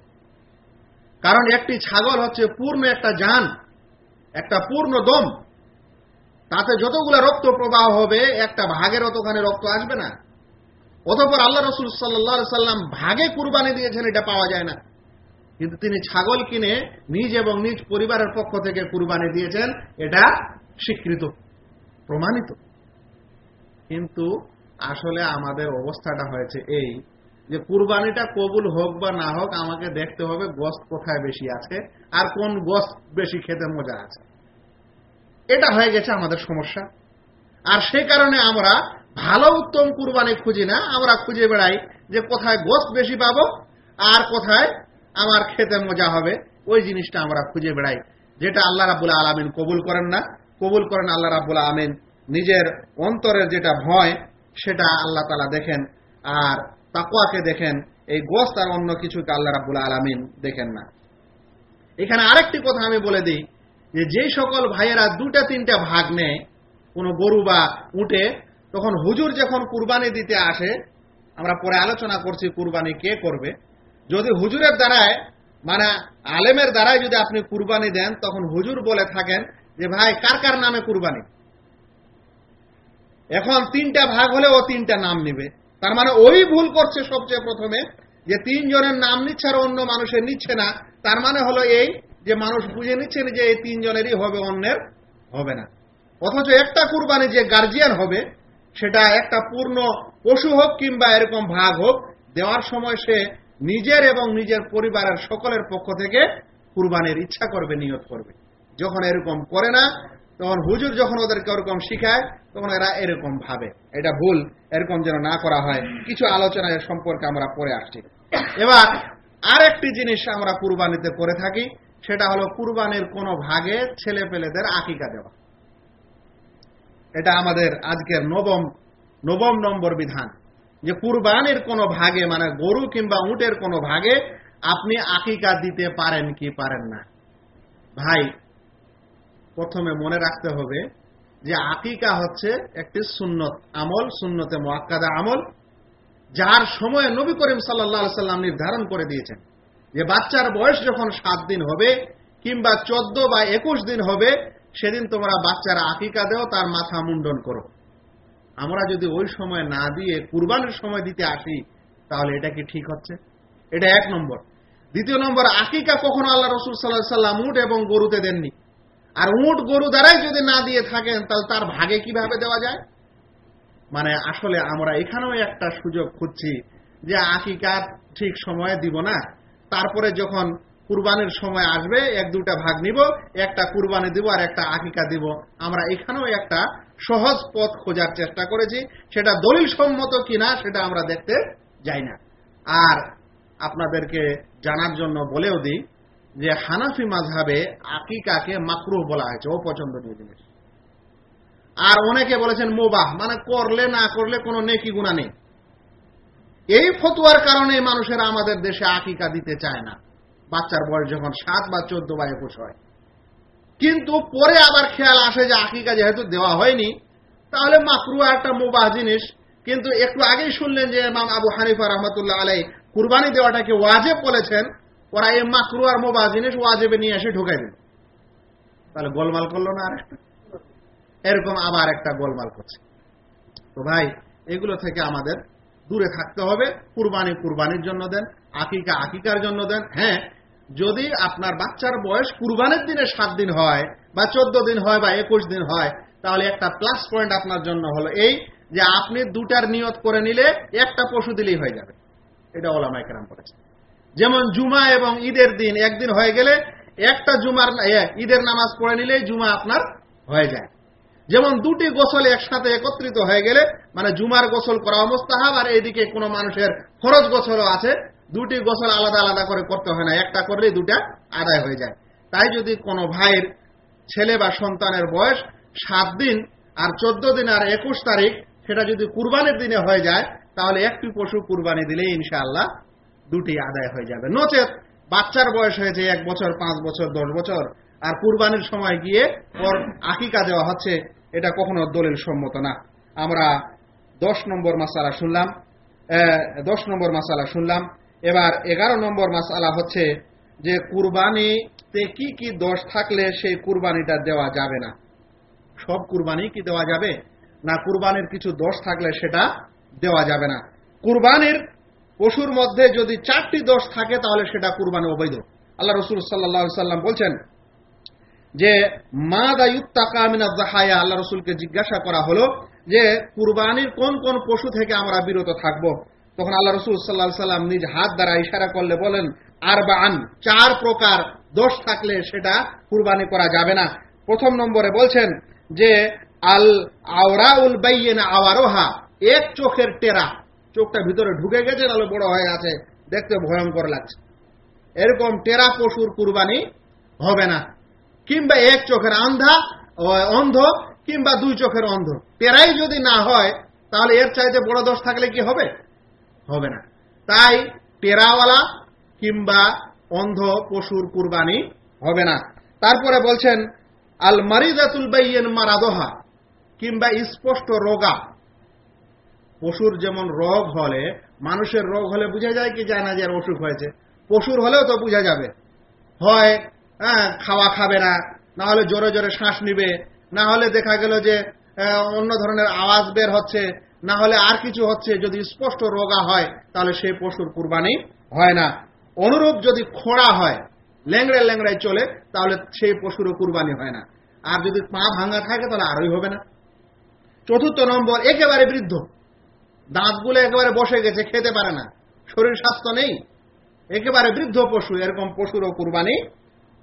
কারণ একটি ছাগল হচ্ছে পূর্ণ একটা যান একটা পূর্ণ দম। তাতে যতগুলো রক্ত প্রবাহ হবে, একটা ভাগের অতখানে রক্ত আসবে না। অতপর আল্লাহ রসুল সাল্লা সাল্লাম ভাগে কুরবানি দিয়েছেন, এটা পাওয়া যায় না। কিন্তু তিনি ছাগল কিনে নিজ এবং নিজ পরিবারের পক্ষ থেকে কুরবানি দিয়েছেন, এটা স্বীকৃত, প্রমাণিত। কিন্তু আসলে আমাদের অবস্থাটা হয়েছে এই, যে কুরবানিটা কবুল হোক বা না হোক, আমাকে দেখতে হবে গোস্ত কোথায় বেশি আছে আর কোন গোস্ত বেশি খেতে মজা আছে। এটা হয়ে গেছে আমাদের সমস্যা। আর সে কারণে আমরা ভালো উত্তম কুরবানি খুঁজি না, আমরা খুঁজে বেড়াই যে কোথায় গোস্ত বেশি পাবো আর কোথায় আমার খেতে মজা হবে। ওই জিনিসটা আমরা খুঁজে বেড়াই, যেটা আল্লাহ রাবুল আলমিন কবুল করেন না। কবুল করেন আল্লাহ রাবুল আলমিন নিজের অন্তরের যেটা ভয় সেটা আল্লাহ তালা দেখেন, আর তাকুয়াকে দেখেন, এই গোস্ত আর অন্য কিছুকে আল্লাহ রাবুল আলমিন দেখেন না। এখানে আরেকটি কথা আমি বলে দিই, যে যেই সকল ভাইয়েরা দুটা তিনটা ভাগ নেয়, কোনো গরু বা উঠে তখন হুজুর যখন কুরবানি দিতে আসে, আমরা পরে আলোচনা করছি কুরবানি কে করবে। যদি হুজুরের দ্বারায় মানে আলেমের দ্বারাই যদি আপনি কুরবানি দেন, তখন হুজুর বলে থাকেন যে, ভাই, কার কার নামে কুরবানি? এখন তিনটা ভাগ হলে ও তিনটা নাম নিবে। তার মানে ওই ভুল করছে সবচেয়ে প্রথমে, যে তিনজনের নাম নিচ্ছে আর অন্য মানুষের নিচ্ছে না। তার মানে হলো এই যে মানুষ বুঝে নিচ্ছেন যে এই তিনজনেরই হবে, অন্যের হবে না। অথচ একটা কুরবানি যে গার্জিয়ান হবে, সেটা একটা পূর্ণ পশু হোক কিংবা এরকম ভাগ হোক, দেওয়ার সময় সে নিজের এবং নিজের পরিবারের সকলের পক্ষ থেকে কুরবানির ইচ্ছা করবে, নিয়ত করবে। যখন এরকম করে না তখন হুজুর যখন ওদেরকে ওরকম শিখায়, তখন এরা এরকম ভাবে। এটা ভুল, এরকম যেন না করা হয়। কিছু আলোচনা সম্পর্কে আমরা পরে আসছি। এবার আরেকটি জিনিস আমরা কুরবানিতে করে থাকি, সেটা হলো কুরবানির কোন ভাগে ছেলে পেলেদের আকিকা দেওয়া। এটা আমাদের আজকের নবম নবম নম্বর বিধান। যে কুরবানির কোনো ভাগে মানে গরু কিংবা উটের কোনো ভাগে আপনি আকিকা দিতে পারেন কি পারেন না। ভাই প্রথমে মনে রাখতে হবে যে আকিকা হচ্ছে একটি সুন্নত, আমল সুন্নতে মোয়াক্কাদা আমল, যার সময় নবী করিম সাল্লা সাল্লাম নির্ধারণ করে দিয়েছেন। যে বাচ্চার বয়স যখন সাত দিন হবে কিংবা চোদ্দ বা একুশ দিন হবে, সেদিন তোমরা বাচ্চারা আকিকা দেও, তার মাথা মুন্ডন করো। আমরা যদি ওই সময় না দিয়ে কুরবানির সময় দিতে আসি, তাহলে এটা কি ঠিক হচ্ছে? এটা এক নম্বর। দ্বিতীয় নম্বর, আকিকা কখনো আল্লাহ রসুল সাল্লাহ সাল্লাম উঠ এবং গরুতে দেননি। আর উঠ গরু দ্বারাই যদি না দিয়ে থাকেন, তাহলে তার ভাগে কীভাবে দেওয়া যায়? মানে আসলে আমরা এখানেও একটা সুযোগ খুঁজছি যে আকিকার ঠিক সময়ে দিব না। তারপরে যখন কুরবানির সময় আসবে, এক দুটা ভাগ নিব, একটা কুরবানি দিব আর একটা আকিকা দিব। আমরা এখানেও একটা সহজ পথ খোঁজার চেষ্টা করেছি। সেটা দলিল সম্মত কিনা, সেটা আমরা দেখতে যাই না। আর আপনাদেরকে জানার জন্য বলেও দিই যে হানাফি মাঝহাবে আকিকাকে মাকরুহ বলা হয়েছে অপছন্দনীয় জিনিস আর অনেকে বলেছেন মোবাহ মানে করলে না করলে কোনো নেকি গুণা নেই। এই ফতুয়ার কারণে মানুষেরা আমাদের দেশে আকিকা দিতে চায় না। বাচ্চার বয়স যখন সাত বা চোদ্দ বা একুশ হয়। কিন্তু পরে আবার খেয়াল আসে যে আকিকা যেহেতু দেওয়া হয়নি, তাহলে মাকরু একটা মোবাহ জিনিস। কিন্তু একটু আগেই শুনলেন যে ইমাম আবু হানিফা রহমতুল্লাহ আলাই কুরবানি দেওয়াটাকে ওয়াজেব বলেছেন। ওরা এই মাকরু আর মোবা জিনিস ওয়াজেবে নিয়ে এসে ঢুকাই দিল। তাহলে গোলমাল করল না আর এরকম আবার একটা গোলমাল করছে। তো ভাই, এগুলো থেকে আমাদের দূরে থাকতে হবে, কুরবানি কুরবানির জন্য দেন, আকিকা আকিকার জন্য দেন। হ্যাঁ যদি আপনার বাচ্চার বয়স কুরবানির দিনে সাত দিন হয় বা চোদ্দ দিন হয় বা একুশ দিন হয়, তাহলে একটা প্লাস পয়েন্ট আপনার জন্য হলো এই যে আপনি দুটার নিয়ত করে নিলে একটা পশু দিলেই হয়ে যাবে। এটা ওলামাই কেরাম করেছে যেমন জুমা এবং ঈদের দিন একদিন হয়ে গেলে একটা জুমার ঈদের নামাজ পড়ে নিলেই জুমা আপনার হয়ে যায়। যেমন দুটি গোসল একসাথে একত্রিত হয়ে গেলে মানে জুমার গোসল করা অবস্থাহাব আর এদিকে কোনো মানুষের ফরজ গোসলও আছে, দুটি গোসল আলাদা আলাদা করে করতে হয় না, একটা করলেই দুটা আদায় হয়ে যায়। তাই যদি কোনো ভাইয়ের ছেলে বা সন্তানের বয়স সাত দিন আর চোদ্দ দিন আর একুশ তারিখ, সেটা যদি কুরবানির দিনে হয়ে যায়, তাহলে একটি পশু কুরবানি দিলেই ইনশাআল্লাহ দুটি আদায় হয়ে যাবে। নচেত বাচ্চার বয়স হয়েছে এক বছর, পাঁচ বছর, দশ বছর। আর কুরবানির সময় গিয়ে ওর আকিকা দেওয়া হচ্ছে, এটা কখনো দলিল সম্মত না। আমরা দশ নম্বর মাসালা শুনলাম দশ নম্বর মাসালা শুনলাম। এবার এগারো নম্বর মাসালা হচ্ছে যে কুরবানিতে কি কি দোষ থাকলে সেই কুরবানিটা দেওয়া যাবে না। সব কুরবানি কি দেওয়া যাবে? না কুরবানির কিছু দোষ থাকলে সেটা দেওয়া যাবে না। কুরবানির পশুর মধ্যে যদি চারটি দোষ থাকে, তাহলে সেটা কুরবানি অবৈধ। আল্লাহ রসুল সাল্লাহ সাল্লাম বলছেন যে মা দায়ুত্তাকা মিনা জাহায়া আল্লাহ রসুলকে জিজ্ঞাসা করা হলো যে, কুরবানির কোন কোন পশু থেকে আমরা বিরত থাকব? তখন আল্লাহ রসুল সাল্লাহ সাল্লাম নিজ হাত দ্বারা ইশারা করলে বলেন আর বা আন চার প্রকার দোষ থাকলে সেটা কুরবানি করা যাবে না। প্রথম নম্বরে বলছেন যে আল আওরাউল বাইয়েন আওয়ারোহা, এক চোখের টেরা। চোখটা ভিতরে ঢুকে গেছে, নাহলে বড় হয়ে আছে দেখতে ভয়ঙ্কর লাগছে। এরকম টেরা পশুর কুরবানি হবে না। কিংবা এক চোখের আন্ধা অন্ধ, কিংবা দুই চোখের অন্ধ। টেরাই যদি না হয়, তাহলে এর চাইতে বড় দোষ থাকলে কি হবে? হবে না। তাই টেরাওয়ালা কিংবা অন্ধ পশুর কুরবানি হবে না। তারপরে বলছেন আল মারিদাতুল বাইয়েন মারাদোহা, কিংবা স্পষ্ট রোগা। পশুর যেমন রোগ হলে, মানুষের রোগ হলে বোঝা যায় কি যায় না যে অসুখ হয়েছে। পশুর হলেও তো বোঝা যাবে। হয় হ্যাঁ খাওয়া খাবে না না হলে জোরে জোরে শ্বাস নিবে, না হলে দেখা গেল যে অন্য ধরনের আওয়াজ বের হচ্ছে, না হলে আর কিছু হচ্ছে, যদি স্পষ্ট রোগা হয়, তাহলে সেই পশুর কুরবানি হয় না। অনুরূপ যদি খোঁড়া হয় ল্যাংড়ে ল্যাংড়ায় চলে, তাহলে সেই পশুরও কুরবানি হয় না। আর যদি পা ভাঙা থাকে, তাহলে আরোই হবে না। চতুর্থ নম্বর, একেবারে বৃদ্ধ। দাঁতগুলো একেবারে বসে গেছে, খেতে পারে না। শরীর স্বাস্থ্য নেই। একেবারে বৃদ্ধ পশু, এরকম পশুরও কুরবানি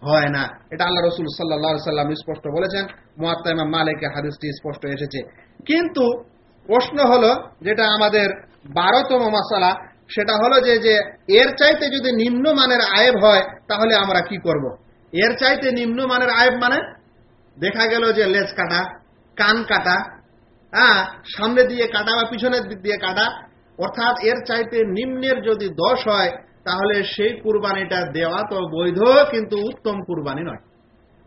হয় না। এটা আল্লাহ রসুল সাল্লাহ সাল্লাম স্পষ্ট বলেছেন। মোয়াত্তাইমা মালিকের হাদিসটি স্পষ্ট এসেছে। কিন্তু প্রশ্ন হলো, যেটা আমাদের বারোতম মশালা সেটা হলো যে যে এর চাইতে যদি নিম্নমানের আয়েব হয়, তাহলে আমরা কি করব। এর চাইতে নিম্নমানের আয়েব মানে দেখা গেল যে লেজ কাটা, কান কাটা হ্যাঁ সামনে দিয়ে কাটা বা পিছনের দিক দিয়ে কাটা, অর্থাৎ এর চাইতে নিম্নের যদি দশ হয়, তাহলে সেই কুরবানিটা দেওয়া তো বৈধ, কিন্তু উত্তম কুরবানি নয়।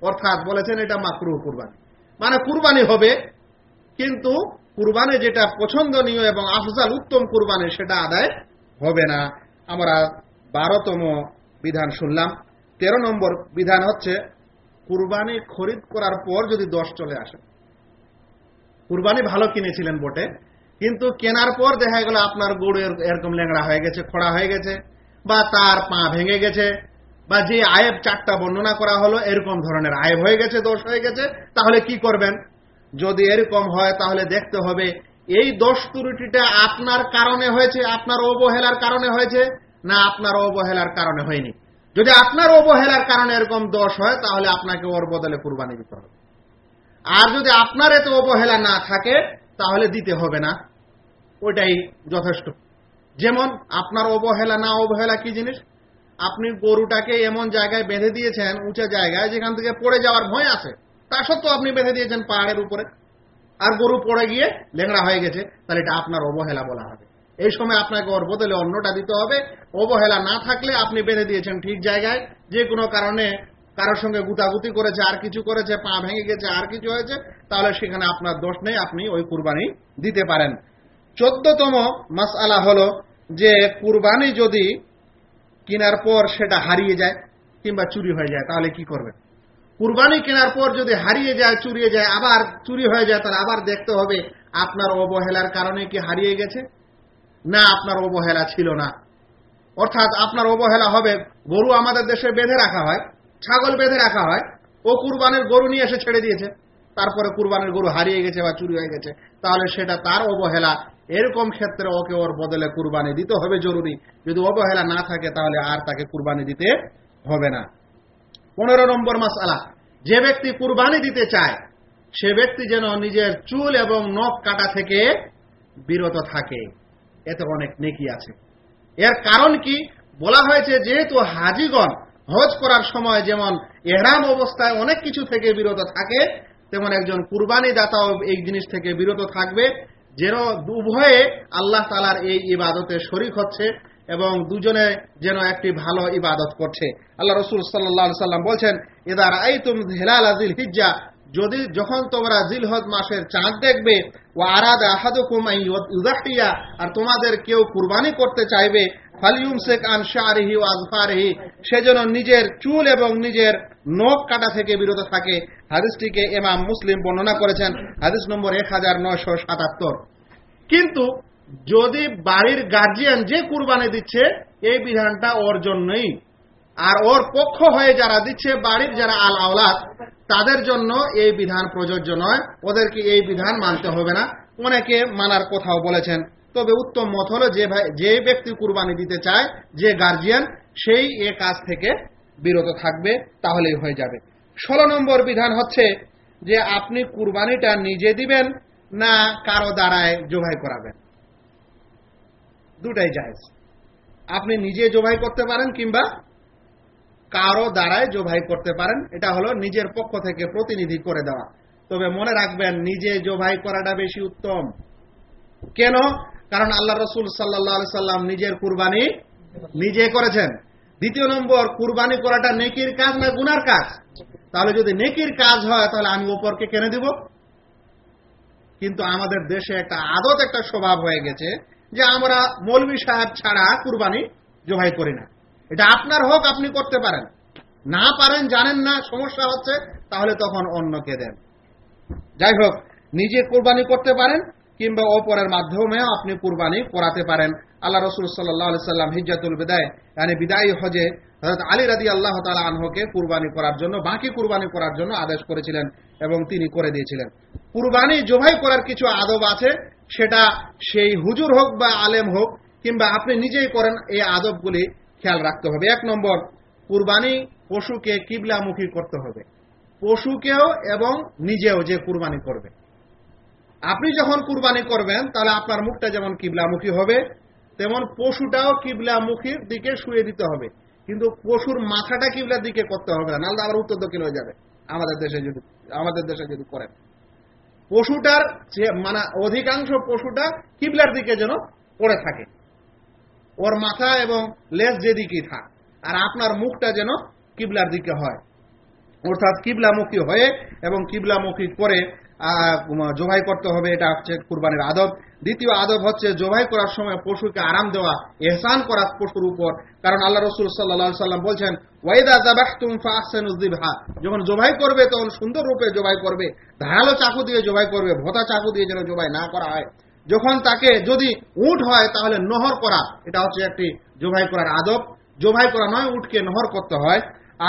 অর্থাৎ বলেছেন এটা মাকরু কুরবানি। মানে কুরবানি হবে, কিন্তু কুরবানি যেটা পছন্দনীয় এবং আফজাল উত্তম কুরবানি, সেটা আদায় হবে না। আমরা বারোতম বিধান শুনলাম। তেরো নম্বর বিধান হচ্ছে, কুরবানি খরিদ করার পর যদি দশ চলে আসে। কুরবানি ভালো কিনেছিলেন বটে। কিন্তু কেনার পর দেখা গেল আপনার গরু এরকম ল্যাংড়া হয়ে গেছে, খোড়া হয়ে গেছে, বা তার পা ভেঙে গেছে, বা যে আয়েব চারটা বর্ণনা করা হলো, এরকম ধরনের আয়েব হয়ে গেছে, দোষ হয়ে গেছে, তাহলে কি করবেন? যদি এরকম হয়, তাহলে দেখতে হবে, এই দোষ ত্রুটিটা আপনার কারণে হয়েছে, আপনার অবহেলার কারণে হয়েছে, না আপনার অবহেলার কারণে হয়নি। যদি আপনার অবহেলার কারণে এরকম দোষ হয়, তাহলে আপনাকে ওর বদলে কুরবানি দিতে হবে। আর যদি আপনার এত অবহেলা না থাকে, তাহলে দিতে হবে না। ওইটাই যথেষ্ট। যেমন আপনার অবহেলা, না অবহেলা কি জিনিস? আপনি গরুটাকে এমন জায়গায় বেঁধে দিয়েছেন, উঁচা জায়গায়, যেখান থেকে পড়ে যাওয়ার ভয় আছে, তা সত্ত্বেও আপনি বেঁধে দিয়েছেন পাহাড়ের উপরে। আর গরু পড়ে গিয়ে লেংড়া হয়ে গেছে, তাহলে এটা আপনার অবহেলা বলা হবে। এই সময় আপনাকে ওর বদলে অন্যটা দিতে হবে। অবহেলা না থাকলে আপনি বেঁধে দিয়েছেন ঠিক জায়গায়, যে কোনো কারণে কারোর সঙ্গে গুতাগুতি করেছে, আর কিছু করেছে, পা ভেঙে গেছে, আর কিছু হয়েছে, তাহলে সেখানে আপনার দোষ নেই, আপনি ওই কুরবানি দিতে পারেন। চোদ্দতম মাসআলা হলো যে কুরবানি যদি কেনার পর সেটা হারিয়ে যায় কিংবা চুরি হয়ে যায়, তাহলে কি করবেন? কুরবানি কেনার পর যদি হারিয়ে যায়, চুরিয়ে যায়, আবার চুরি হয়ে যায়, তাহলে আবার দেখতে হবে আপনার অবহেলার কারণে কি হারিয়ে গেছে? না, আপনার অবহেলা ছিল না। অর্থাৎ আপনার অবহেলা হবে, গরু আমাদের দেশে বেঁধে রাখা হয় ছাগল বেঁধে রাখা হয়। ও কুরবানের গরু নিয়ে এসে ছেড়ে দিয়েছে। তারপরে কুরবানের গরু হারিয়ে গেছে বা চুরি হয়ে গেছে। তাহলে সেটা তার অবহেলা। এরকম ক্ষেত্রে ওকে ওর বদলে কুরবানি দিতে হবে জরুরি। যদি অবহেলা না থাকে, তাহলে আর তাকে কুরবানি দিতে হবে না। পনেরো নম্বর মাস আলা যে ব্যক্তি কুরবানি দিতে চায়, সে ব্যক্তি যেন নিজের চুল এবং নখ কাটা থেকে বিরত থাকে। এতে অনেক নেকি আছে। এর কারণ কি? বলা হয়েছে, যেহেতু হাজিগণ হজ করার সময় যেমন এহরাম অবস্থায় অনেক কিছু থেকে বিরত থাকে, তেমন একজন কুরবানি দাতাও এই জিনিস থেকে বিরত থাকবে। যেন উভয়ে আল্লাহ তালার এই ইবাদতে শরিক হচ্ছে এবং দুজনে যেন একটি ভালো ইবাদত করছে। আল্লাহ রসুল সাল্লাহ সাল্লাম বলছেন এদার আই তুম হেলাল আজিল হিজ্জা যদি যখন তোমরা জিলহদ মাসের চাঁদ দেখবে ও আরাদ ইউদাহিয়া আর তোমাদের কেউ কুরবানি করতে চাইবে ফালিউম শেখ আন শাহরিহি ও আজফারহি। সেজন্য নিজের চুল এবং নিজের নখ কাটা থেকে বিরত থাকে। হাদিসটিকে এমাম মুসলিম বর্ণনা করেছেন। হাদিস নম্বর এক হাজার নয়শো সাতাত্তর। কিন্তু যদি বাড়ির গার্জিয়ান যে কুরবানি দিচ্ছে, এই বিধানটা ওর জন্যই। আর ওর পক্ষ হয়ে যারা দিচ্ছে, বাড়ির যারা আল আওলাদ, তাদের জন্য এই বিধান প্রযোজ্য নয়। ওদেরকে এই বিধান মানতে হবে না। অনেকে মানার কথাও বলেছেন। তবে উত্তম মত হলো যে ভাই, যে ব্যক্তি কুরবানি দিতে চায়, যে গার্জিয়ান সেই এ কাজ থেকে বিরত থাকবে, তাহলেই হয়ে যাবে। ষোলো নম্বর বিধান হচ্ছে যে আপনি কুরবানিটা নিজে দিবেন না কারও দ্বারায় জবাই করাবেন। দুটাই জায়েজ। আপনি নিজে জবাই করতে পারেন কিংবা কারও দ্বারায় জোভাই করতে পারেন, এটা হলো নিজের পক্ষ থেকে প্রতিনিধি করে দেওয়া। তবে মনে রাখবেন, নিজে জবাই করাটা বেশি উত্তম। কেন? কারণ আল্লাহ রসুল সাল্লাহ সাল্লাম নিজের কুরবানি নিজে করেছেন। দ্বিতীয় নম্বর, কুরবানি করাটা নেকির কাজ না গুনার কাজ? তাহলে যদি নেকির কাজ হয়, তাহলে আমি ওপরকে কেনে দিব? কিন্তু আমাদের দেশে একটা আদত, একটা স্বভাব হয়ে গেছে যে আমরা মৌলবী সাহেব ছাড়া কুরবানি জবাই করি না। এটা আপনার হোক, আপনি করতে পারেন। না পারেন, জানেন না, সমস্যা হচ্ছে, তাহলে তখন অন্যকে দেন। যাই হোক, নিজে কুরবানি করতে পারেন কিংবা অপরের মাধ্যমেও আপনি কুরবানি করাতে পারেন। আল্লাহ রসুল সাল্লাহ সাল্লাম হিজাতুল বিদায় মানে বিদায়ী হজে হজরত আলী রাদি আল্লাহ তালা আনহকে কুরবানি করার জন্য, বাকি কুরবানি করার জন্য আদেশ করেছিলেন এবং তিনি করে দিয়েছিলেন। কুরবানি জবাই করার কিছু আদব আছে, সেটা সেই হুজুর হোক বা আলেম হোক, কিংবা আপনি নিজেই করেন, এই আদবগুলি খেয়াল রাখতে হবে। এক নম্বর, কুরবানি পশুকে কিবলামুখী করতে হবে। পশুকেও এবং নিজেও যে কুরবানি করবে। আপনি যখন কুরবানি করবেন, তাহলে আপনার মুখটা যেমন কিবলামুখী হবে, তেমন পশুটাও কিবলামুখীর দিকে শুয়ে দিতে হবে। কিন্তু পশুর মাথাটা কিবলার দিকে করতে হবে না, নাহলে আবার উত্তর দক্ষিণ হয়ে যাবে। আমাদের দেশে যদি, আমাদের দেশে যদি করেন। পশুটার যে মানে অধিকাংশ পশুটা কিবলার দিকে যেন পড়ে থাকে। ওর মাথা এবং লেজ যেদিকেই থাক, আর আপনার মুখটা যেন কিবলার দিকে হয়। অর্থাৎ কিবলামুখী হয়ে এবং কিবলামুখী করে জবাই করতে হবে, এটা হচ্ছে কুরবানির আদব। দ্বিতীয় আদব হচ্ছে জবাই করার সময় পশুকে আরাম দেওয়া, এহসান করা পশুর উপর। কারণ আল্লাহ রসুল সাল্লাহ সাল্লাম বলছেন, ওয়াইদা জাবাহতুম ফাহসানুদ্দিভা যখন জবাই করবে, তখন সুন্দর রূপে জবাই করবে, ধারালো চাকু দিয়ে জবাই করবে, ভোতা চাকু দিয়ে যেন জবাই না করা হয়। যখন তাকে যদি উঠ হয়, তাহলে নহর করা, এটা হচ্ছে একটি জবাই করার আদব। জবাই করা নয় উঠকে নহর করতে হয়।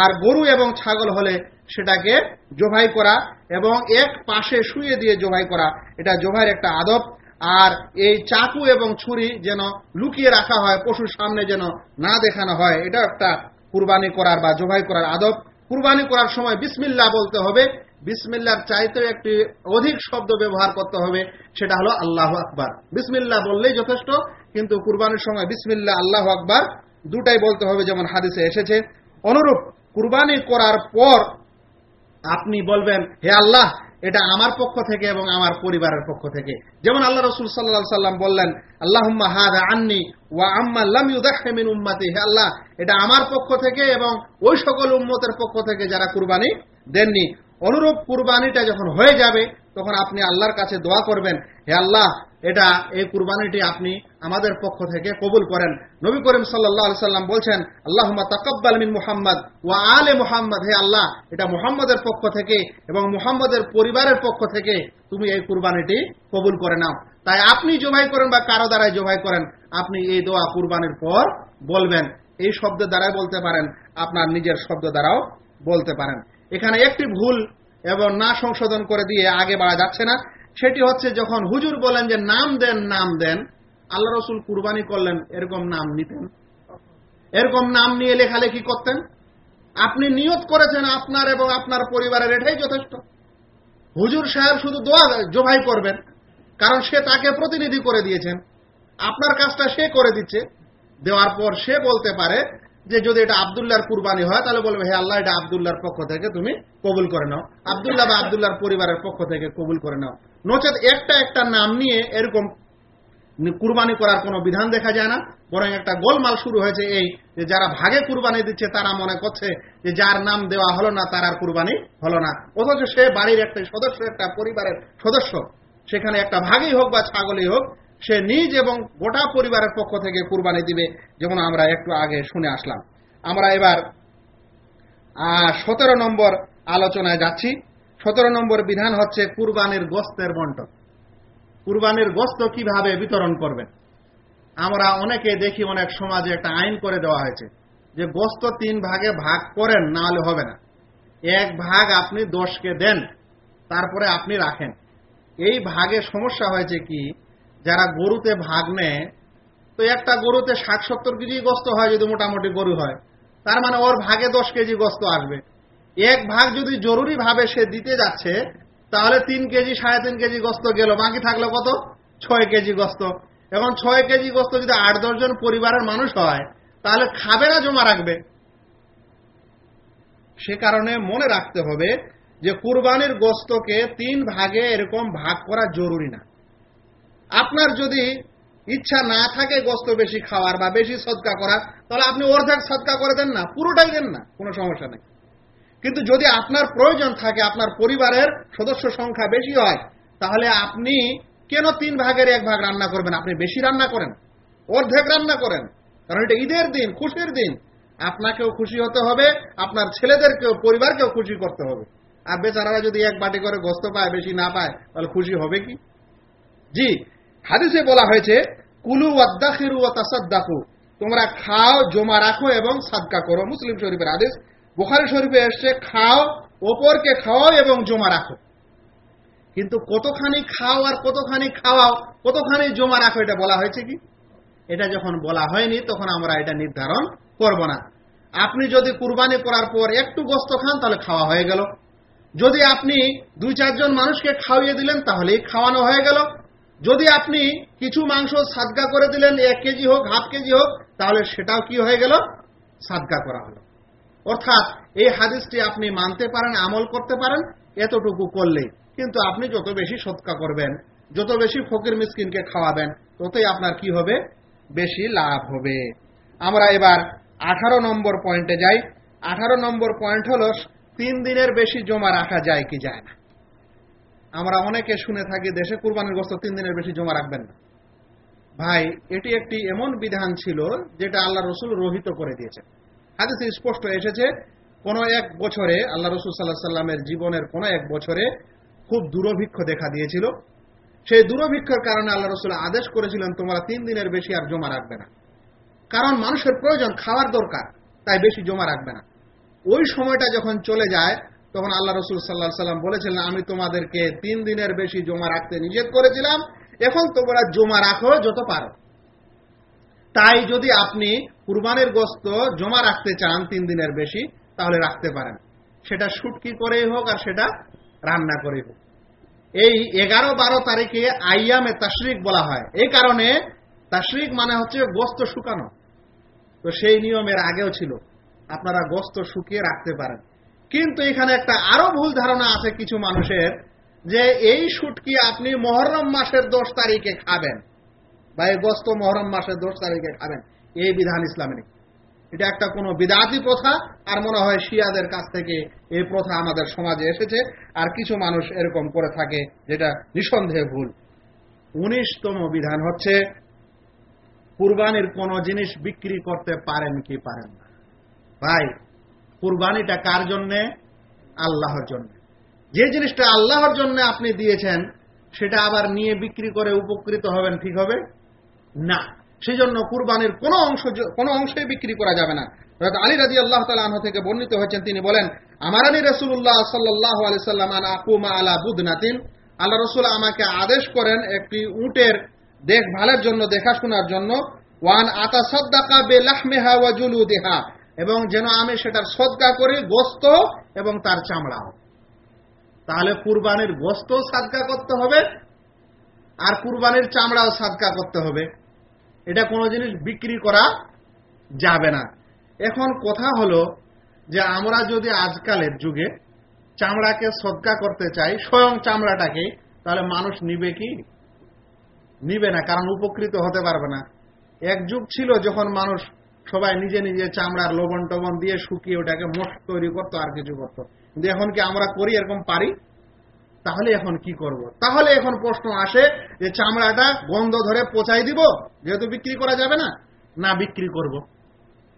আর গরু এবং ছাগল হলে সেটাকে জবাই করা এবং এক পাশে শুয়ে দিয়ে জবাই করা। এটা জবাইয়ের একটা আদব। আর এই চাকু এবং ছুরি যেন লুকিয়ে রাখা হয়, পশুর সামনে যেন না দেখানো হয় এটা একটা কুরবানি করার বা জবাই করার আদব। কুরবানি করার সময় বিসমিল্লা বলতে হবে। বিসমিল্লার চাইতেও একটি অধিক শব্দ ব্যবহার করতে হবে, সেটা হলো আল্লাহ আকবার। বিসমিল্লা বললেই যথেষ্ট, কিন্তু কুরবানির সময় বিসমিল্লা আল্লাহ আকবার দুটাই বলতে হবে, যেমন হাদিসে এসেছে। অনুরূপ কুরবানি করার পর আপনি বলবেন, হে আল্লাহ, এটা আমার পক্ষ থেকে এবং আমার পরিবারের পক্ষ থেকে। যেমন আল্লাহ রসুল সাল্লাহ সাল্লাম বললেন আল্লাহ হাদা আন্নি ওয়া আম্মা লাম ইউদাহমিন উম্মাতি। হে আল্লাহ, এটা আমার পক্ষ থেকে এবং ওই সকল উম্মতের পক্ষ থেকে যারা কুরবানি দেননি, অনুরূপ কুরবানিটা যখন হয়ে যাবে, তখন আপনি আল্লাহর কাছে দোয়া করবেন, হে আল্লাহ, এটা, এই কুরবানিটি আপনি আমাদের পক্ষ থেকে কবুল করেন। নবী করিম সাল্লাহ সাল্লাম বলছেন আল্লাহ তাকব্বাল মিন মুহাম্মদ ওয়া আলে মুহাম্মদ, হে আল্লাহ, এটা মুহাম্মদের পক্ষ থেকে এবং মুহাম্মদের পরিবারের পক্ষ থেকে তুমি এই কুরবানিটি কবুল করে নাও। তাই আপনি জবাই করেন বা কারও দ্বারাই জবাই করেন, আপনি এই দোয়া কুরবানির পর বলবেন। এই শব্দের দ্বারাই বলতে পারেন, আপনার নিজের শব্দ দ্বারাও বলতে পারেন। এখানে একটি ভুল এবং না সংশোধন করে দিয়ে আগে বাড়া যাচ্ছে না। সেটি হচ্ছে যখন হুজুর বলেন যে, নাম দেন নাম দেন। আল্লাহ রসুল কুরবানি করলেন, এরকম নাম নিতেন। এরকম নাম নিয়ে লেখালেখি করতেন। আপনি নিয়ত করেছেন আপনার এবং আপনার পরিবারের, এটাই যথেষ্ট। হুজুর সাহেব শুধু দোয়া জোভাই করবেন, কারণ সে তাকে প্রতিনিধি করে দিয়েছেন। আপনার কাজটা সে করে দিচ্ছে। দেওয়ার পর সে বলতে পারে যে, যদি এটা আবদুল্লাহর কুরবানি হয়, তাহলে বলবে, হে আল্লাহ, এটা আবদুল্লাহর পক্ষ থেকে তুমি কবুল করে নাও। আবদুল্লাহ বা আবদুল্লাহর পরিবারের পক্ষ থেকে কবুল করে নাও। নচেত একটা একটা নাম নিয়ে এরকম কুরবানি করার কোনো বিধান দেখা যায় না। বরং একটা গোলমাল শুরু হয়েছে এই যে যারা ভাগে কুরবানি দিচ্ছে, তারা মনে করছে যে যার নাম দেওয়া হলো না, তার আর কুরবানি হলো না। অথচ সে বাড়ির একটা সদস্য, একটা পরিবারের সদস্য। সেখানে একটা ভাগেই হোক বা ছাগলই হোক, সে নিজ এবং গোটা পরিবারের পক্ষ থেকে কুরবানি দিবে, যেমন আমরা একটু আগে শুনে আসলাম। আমরা এবার সতেরো নম্বর আলোচনায় যাচ্ছি। সতেরো নম্বর বিধান হচ্ছে কুরবানির গোস্তের বন্টন। কুরবানির গোস্ত কীভাবে বিতরণ করবেন? আমরা অনেকে দেখি অনেক সমাজে একটা আইন করে দেওয়া হয়েছে যে গোস্ত তিন ভাগে ভাগ করেন, না হলে হবে না। এক ভাগ আপনি দশকে দেন, তারপরে আপনি রাখেন। এই ভাগে সমস্যা হয়েছে কি, যারা গরুতে ভাগ নেয়, তো একটা গরুতে ষাট সত্তর কেজি গোস্ত হয় যদি মোটামুটি গরু হয়, তার মানে ওর ভাগে দশ কেজি গোস্ত আসবে। এক ভাগ যদি জরুরি ভাবে সে দিতে যাচ্ছে তাহলে তিন কেজি, সাড়ে তিন কেজি গোস্ত গেল। বাকি থাকল কত? ছয় কেজি গোস্ত। এখন ছয় কেজি গোস্ত যদি আট দশজন পরিবারের মানুষ হয়, তাহলে খাবে না জমা রাখবে। সে কারণে মনে রাখতে হবে যে কুরবানির গোস্তকে তিন ভাগে এরকম ভাগ করা জরুরি না। আপনার যদি ইচ্ছা না থাকে গোস্ত বেশি খাওয়ার বা বেশি সদকা করার, তাহলে আপনি অর্ধেক সদকা করে দেন না, পুরোটাই দেন না, কোনো সমস্যা নেই। কিন্তু যদি আপনার প্রয়োজন থাকে, আপনার পরিবারের সদস্য সংখ্যা বেশি হয়, তাহলে আপনি কেন তিন ভাগের এক ভাগ রান্না করবেন? আপনি বেশি রান্না করেন, অর্ধেক রান্না করেন, কারণ এটা ঈদের দিন, খুশির দিন। আপনাকেও খুশি হতে হবে, আপনার ছেলেদেরকেও, পরিবারকেও খুশি করতে হবে। আর বেচারারা যদি এক বাটি করে গোস্ত পায়, বেশি না পায়, তাহলে খুশি হবে কি? জি, হাদিসে বলা হয়েছে, কুলু ওয়াদ্দাখিরু ওয়া তোমরা খাও, জমা রাখো এবং সাদকা করো। মুসলিম শরীফের আদেশ বুখারী শরীফে এসছে, খাও, ওপরকে খাওয়াও এবং জমা রাখো। কিন্তু কতখানি খাও আর কতখানি খাওয়াও, কতখানি জমা রাখো, এটা বলা হয়েছে কি? এটা যখন বলা হয়নি, তখন আমরা এটা নির্ধারণ করব না। আপনি যদি কুরবানি করার পর একটু গোস্ত খান, তাহলে খাওয়া হয়ে গেল। যদি আপনি দুই, চারজন মানুষকে খাওয়িয়ে দিলেন, তাহলেই খাওয়ানো হয়ে গেল। যদি আপনি কিছু মাংস সাদগা করে দিলেন, এক কেজি হোক, হাফ কেজি হোক, তাহলে সেটাও কি হয়ে গেল? সাদগা করা হলো। অর্থাৎ এই হাদিসটি আপনি মানতে পারেন, আমল করতে পারেন, এতটুকু করলেই। কিন্তু আপনি যত বেশি সৎকা করবেন, যত বেশি ফকির মিসকিনকে খাওয়াবেন, ততই আপনার কি হবে? বেশি লাভ হবে। আমরা এবার আঠারো নম্বর পয়েন্টে যাই। আঠারো নম্বর পয়েন্ট হল, তিন দিনের বেশি জমা রাখা যায় কি যায় না? আমরা অনেকে শুনে থাকি, দেশে কুরবানির গোস্ত তিন দিনের বেশি জমা রাখবেন না। ভাই, এটি একটি এমন বিধান ছিল, যেটা আল্লাহ রসুল রহিত করে দিয়েছে হাদিসে স্পষ্ট এসেছে, কোন এক বছরে আল্লাহ রসুল সাল্লাহ সাল্লামের জীবনের কোন এক বছরে খুব দুরভিক্ষ দেখা দিয়েছিল। সেই দুরভিক্ষের কারণে আল্লাহ রসুল আদেশ করেছিলেন, তোমরা তিন দিনের বেশি আর জমা রাখবে না। কারণ মানুষের প্রয়োজন খাওয়ার দরকার, তাই বেশি জমা রাখবে না। ওই সময়টা যখন চলে যায়, তখন আল্লাহ রসুল সাল্লাহ সাল্লাম বলেছিলেন আমি তোমাদেরকে তিন দিনের বেশি জমা রাখতে নিষেধ করেছিলাম। এখন তোমরা জমা রাখো যত পারো। তাই যদি আপনি কুরবানের গোস্ত জমা রাখতে চান তিন দিনের বেশি, তাহলে রাখতে পারেন। সেটা শুটকি করেই হোক আর সেটা রান্না করেই হোক। এই এগারো বারো তারিখে আইয়ামে তাশরিক বলা হয়। এই কারণে তাশরিক মানে হচ্ছে গোস্ত শুকানো। তো সেই নিয়মের আগেও ছিল। আপনারা গোস্ত শুকিয়ে রাখতে পারেন। কিন্তু এখানে একটা আরও ভুল ধারণা আছে কিছু মানুষের, যে এই শুটকি আপনি মহরম মাসের দশ তারিখে খাবেন। বা এই গোস্ত মহরম মাসের দশ তারিখে খাবেন। এই বিধান ইসলামে নেই এটা একটা কোনো বিদাতি প্রথা, আর মনে হয় শিয়াদের কাছ থেকে এই প্রথা আমাদের সমাজে এসেছে, আর কিছু মানুষ এরকম করে থাকে যেটা নিঃসন্দেহে ভুল। উনিশতম বিধান হচ্ছে, কুরবানির কোন জিনিস বিক্রি করতে পারেন কি পারেন না। ভাই, কুরবানিটা কার জন্যে? আল্লাহর জন্য। যে জিনিসটা আল্লাহর জন্য আপনি দিয়েছেন, সেটা আবার নিয়ে বিক্রি করে উপকৃত হবেন, ঠিক হবে? না। সেই জন্য কুরবানির কোন অংশ কোন অংশই বিক্রি করা যাবে না। আলী রাজি আল্লাহ তালাহ থেকে বর্ণিত হয়েছেন, তিনি বলেন, আমার আলী রসুল্লাহ সাল্লাহ আলি সাল্লাম আকুমা আলা বুদনাতিন। আল্লাহ রসুল আমাকে আদেশ করেন একটি উটের দেখভালের জন্য, দেখাশোনার জন্য। ওয়ান আতা সদ্দাকা বে লাহমেহা ওয়া জুলু দেহা এবং যেন আমি সেটার সদ্গা করি, গোস্ত এবং তার চামড়াও তাহলে কুরবানির গোস্ত সাদকা করতে হবে, আর কুরবানির চামড়াও সাদকা করতে হবে। এটা কোনো জিনিস বিক্রি করা যাবে না। এখন কথা হলো যে আমরা যদি আজকালের যুগে চামড়াকে সদকা করতে চাই, স্বয়ং চামড়াটাকে, তাহলে মানুষ নিবে কি? নিবে না, কারণ উপকৃত হতে পারবে না। এক যুগ ছিল যখন মানুষ সবাই নিজে নিজে চামড়ার লবণ টবণ দিয়ে শুকিয়ে ওটাকে মোট তৈরি করতো আর কিছু করতো। কিন্তু এখন কি আমরা করি এরকম পারি? তাহলে এখন কি করব। তাহলে এখন প্রশ্ন আসে যে চামড়াটা গন্ধ ধরে পচাই দিব, যেহেতু বিক্রি করা যাবে না না বিক্রি করব।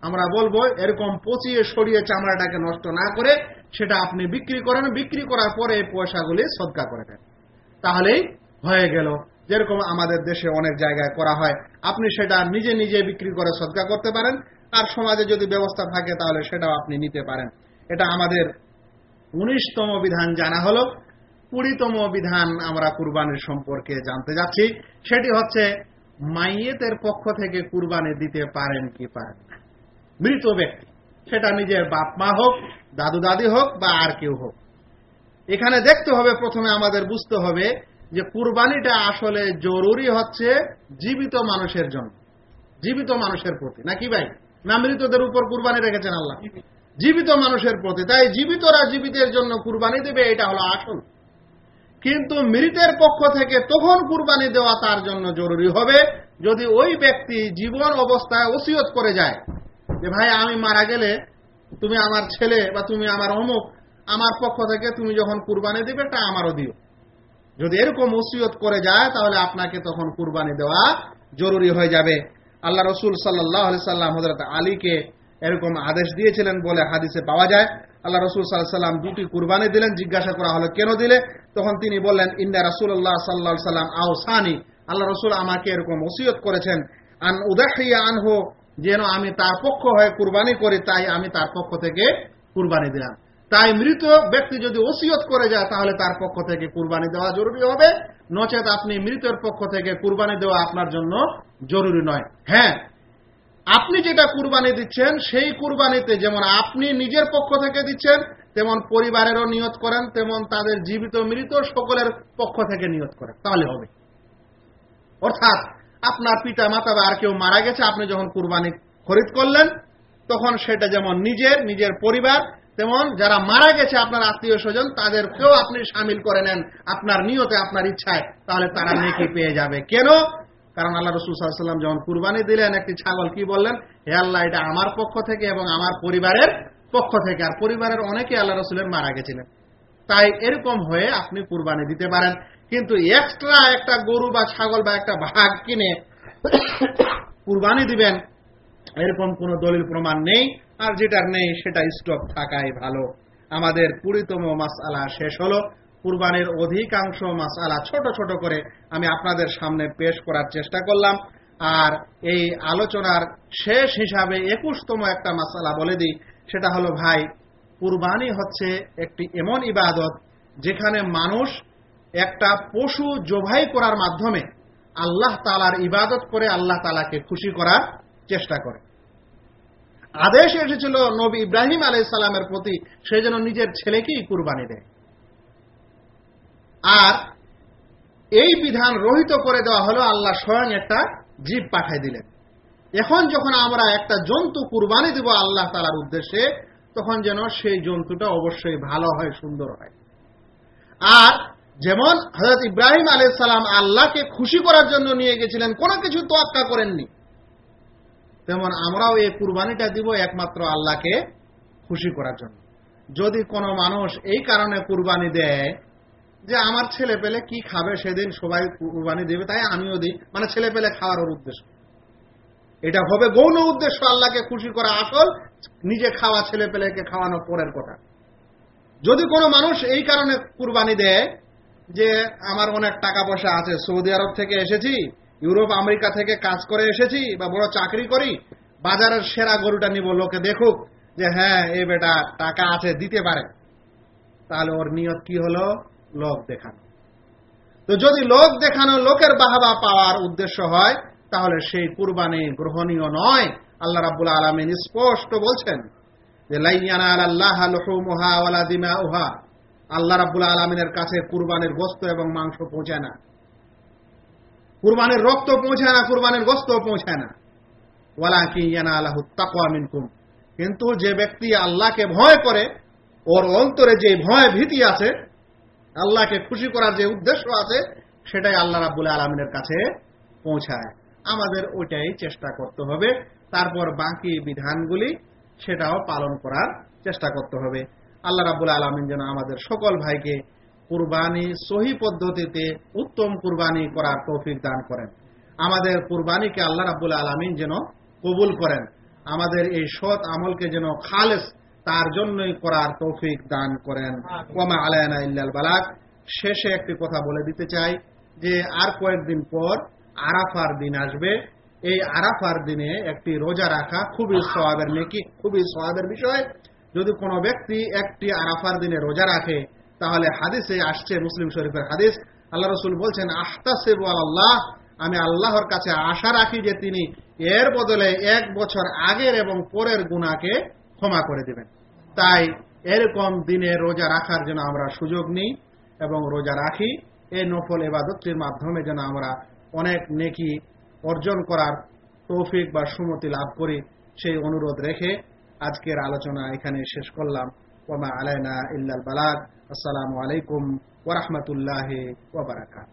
আমরা বলব এরকম পচিয়ে সরিয়ে চামড়াটাকে নষ্ট না করে সেটা আপনি বিক্রি করেন, বিক্রি করার পরে এই পয়সাগুলি সদকা করে দেন তাহলেই হয়ে গেল যেরকম আমাদের দেশে অনেক জায়গায় করা হয়, আপনি সেটা নিজে নিজে বিক্রি করে সদকা করতে পারেন, আর সমাজে যদি ব্যবস্থা থাকে তাহলে সেটাও আপনি নিতে পারেন এটা আমাদের উনিশতম বিধান জানা হলো কুড়িতম বিধান আমরা কুরবানির সম্পর্কে জানতে যাচ্ছি। সেটি হচ্ছে মাইয়েতের পক্ষ থেকে কুরবানি দিতে পারেন কি পারেন না। মৃত ব্যক্তি সেটা নিজের বাপ মা হোক দাদু দাদি হোক বা আর কেউ হোক। এখানে দেখতে হবে প্রথমে আমাদের বুঝতে হবে যে কুরবানিটা আসলে জরুরি হচ্ছে জীবিত মানুষের জন্য। জীবিত মানুষের প্রতি নাকি ভাই? না মৃতদের উপর কুরবানি রেখেছেন আল্লাহ। জীবিত। মানুষের প্রতি তাই জীবিতরা জীবিতের জন্য কুরবানি দেবে এটা হলো আসল। কিন্তু মৃতের পক্ষ থেকে তখন কুরবানি দেওয়া তার জন্য জরুরি হবে যদি ওই ব্যক্তি জীবন অবস্থায় ওসিয়ত করে যায় যে, ভাই, আমি মারা গেলে তুমি আমার ছেলে বা তুমি আমার অমুক, আমার পক্ষ থেকে তুমি যখন কুরবানি দিবে তা আমারও দিও। যদি এরকম ওসিয়ত করে যায়, তাহলে আপনাকে তখন কুরবানি দেওয়া জরুরি হয়ে যাবে। আল্লাহ রসুল সাল্লাহ সাল্লাম হজরত আলীকে এরকম আদেশ দিয়েছিলেন বলে হাদিসে পাওয়া যায়। আল্লাহ রসুল সাল্লাহ সাল্লাম দুটি কুরবানি দিলেন, জিজ্ঞাসা করা হলো, কেন দিলে? তখন তিনি বললেন, ইন্না রাসুল্লাহ সাল্লাহ সাল্লাম আও সানি আল্লাহ রসুল আমাকে এরকম ওসিয়ত করেছেন, আন উদাহিয়া আনহো, যেন আমি তার পক্ষ হয়ে কুরবানি করি, তাই আমি তার পক্ষ থেকে কুরবানি দিলাম। তাই মৃত ব্যক্তি যদি ওসিয়ত করে যায়, তাহলে তার পক্ষ থেকে কুরবানি দেওয়া জরুরি হবে। নচেত আপনি মৃতের পক্ষ থেকে কুরবানি দেওয়া আপনার জন্য জরুরি নয়। হ্যাঁ আপনি যেটা কুরবানি দিচ্ছেন, সেই কুরবানিতে যেমন আপনি নিজের পক্ষ থেকে দিচ্ছেন, তেমন পরিবারেরও নিয়ত করেন, তেমন তাদের জীবিত মৃত সকলের পক্ষ থেকে নিয়ত করেন। তাহলে হবে। অর্থাৎ আপনার পিতা মাতা বা আর কেউ মারা গেছে, আপনি যখন কুরবানি খরিদ করলেন, তখন সেটা যেমন নিজের নিজের পরিবার, তেমন যারা মারা গেছে, আপনার আত্মীয় স্বজন, তাদেরকেও আপনি সামিল করে নেন আপনার নিয়তে, আপনার ইচ্ছায়। তাহলে তারা নেকি পেয়ে যাবে। কেন? কারণ আল্লাহ রসুল সাল্লাম যখন কুরবানি দিলেন, একটি ছাগল কি বললেন? হে আল্লাহ, এটা আমার পক্ষ থেকে এবং আমার পরিবারের পক্ষ থেকে। আর পরিবারের অনেকে আল্লাহ রসুলের মারা গেছিলেন। তাই এরকম হয়ে আপনি কুরবানি দিতে পারেন। কিন্তু এক্সট্রা একটা গরু বা ছাগল বা একটা ভাগ কিনে কুরবানি দিবেন, এরকম কোনো দলিল প্রমাণ নেই। আর যেটার নেই, সেটা স্টক থাকাই ভালো। আমাদের কুড়িতম মাসালা শেষ হলো। কুরবানির অধিকাংশ মাসালা ছোট ছোট করে আমি আপনাদের সামনে পেশ করার চেষ্টা করলাম। আর এই আলোচনার শেষ হিসাবে একুশতম একটা মাসালা বলে দিই, সেটা হলো, ভাই, কুরবানি হচ্ছে একটি এমন ইবাদত যেখানে মানুষ একটা পশু জবাই করার মাধ্যমে আল্লাহ তালার ইবাদত করে আল্লাহ তালাকে খুশি করার চেষ্টা করে। আদেশ এসেছিল নবী ইব্রাহিম আলাই সালামের প্রতি, সে যেন নিজের ছেলেকেই কুরবানি দেয়। আর এই বিধান রহিত করে দেওয়া হলো আল্লাহ স্বয়ং একটা জীব পাঠাই দিলেন। এখন যখন আমরা একটা জন্তু কুরবানি দিব আল্লাহ তালার উদ্দেশ্যে, তখন যেন সেই জন্তুটা অবশ্যই ভালো হয়, সুন্দর হয়। আর যেমন হজরত ইব্রাহিম সালাম আল্লাহকে খুশি করার জন্য নিয়ে গেছিলেন, কোনো কিছু তোয়াক্কা করেননি। তেমন আমরাও এই কুরবানিটা দিব একমাত্র আল্লাহকে খুশি করার জন্য। যদি কোনো মানুষ এই কারণে কুরবানি দেয় যে আমার ছেলে পেলে কি খাবে সেদিন সবাই কুরবানি দেবে, তাই আমিও দিই। মানে ছেলে পেলে খাওয়ার উদ্দেশ্য। এটা হবে গৌণ উদ্দেশ্য, আল্লাহকে খুশি করা আসল। নিজে খাওয়া, ছেলে পেলেকে খাওয়ানো পরের কথা। যদি কোনো মানুষ এই কারণে কুরবানি দেয় যে আমার অনেক টাকা পয়সা আছে, সৌদি আরব থেকে এসেছি, ইউরোপ, আমেরিকা থেকে কাজ করে এসেছি বা বড় চাকরি করি, বাজারের সেরা গরুটা নিব, লোকে দেখুক যে হ্যাঁ এই বেটা টাকা আছে, দিতে পারে। তাহলে ওর নিয়ত কি হলো? লোক দেখানো। তো যদি লোক দেখানো লোকের বাহাবা পাওয়ার উদ্দেশ্য হয়, তাহলে সেই কুরবানি গ্রহণীয় নয়। আল্লাহ রাবুল আলমিন স্পষ্ট বলছেন যে, লাইয়ানা আল্লাহ লুহুমুহা ওয়ালা দিমাউহা। আল্লাহ রাবুল আলমিনের কাছে কুরবানির গোস্ত এবং মাংস পৌঁছায় না। কুরবানের রক্ত পৌঁছায় না, কুরবানের গোস্ত পৌঁছায় না। ওয়ালা কি ইয়ানা আল্লাহ তাকওয়া মিনকুম। কিন্তু যে ব্যক্তি আল্লাহকে ভয় করে, ওর অন্তরে যে ভয় ভীতি আছে আল্লাহকে খুশি করার যে উদ্দেশ্য আছে, সেটাই আল্লাহ রাবুল আলমিনের কাছে পৌঁছায়। আমাদের ওইটাই চেষ্টা করতে হবে। তারপর বাকি বিধানগুলি, সেটাও পালন করার চেষ্টা করতে হবে। আল্লাহ রাবুল আলমিন যেন আমাদের সকল ভাইকে কুরবানি সহি পদ্ধতিতে উত্তম কুরবানি করার তৌফিক দান করেন। আমাদের কুরবানিকে আল্লাহ রাবুল আলমিন যেন কবুল করেন। আমাদের এই সৎ আমলকে যেন খালেস তার জন্যই করার তৌফিক দান করেন। ওমা আলায়না ইল্লাল বালাক শেষে একটি কথা বলে দিতে চাই যে আর কয়েকদিন পর আরাফার দিন আসবে। এই আরাফার দিনে একটি রোজা রাখা খুবই সবাবের নেকি খুবই সবাবের বিষয়। যদি কোনো ব্যক্তি একটি আরাফার দিনে রোজা রাখে তাহলে হাদিসে আসছে মুসলিম শরীফের হাদিস। আল্লাহ রসুল বলছেন আহতাসেব আল্লাহ আমি আল্লাহর কাছে আশা রাখি যে তিনি এর বদলে এক বছর আগের এবং পরের গুণাকে ক্ষমা করে দেবেন। তাই এরকম দিনে রোজা রাখার জন্য আমরা সুযোগ নিই এবং রোজা রাখি এই নফল এবাদতটির মাধ্যমে যেন আমরা অনেক নেকি অর্জন করার তৌফিক বা সুমতি লাভ করি, সেই অনুরোধ রেখে আজকের আলোচনা এখানে শেষ করলাম। ওমা আলাইনা ইল্লাল বালাগ। আসসালামু আলাইকুম ওরহমতুল্লাহ ওবরাকাত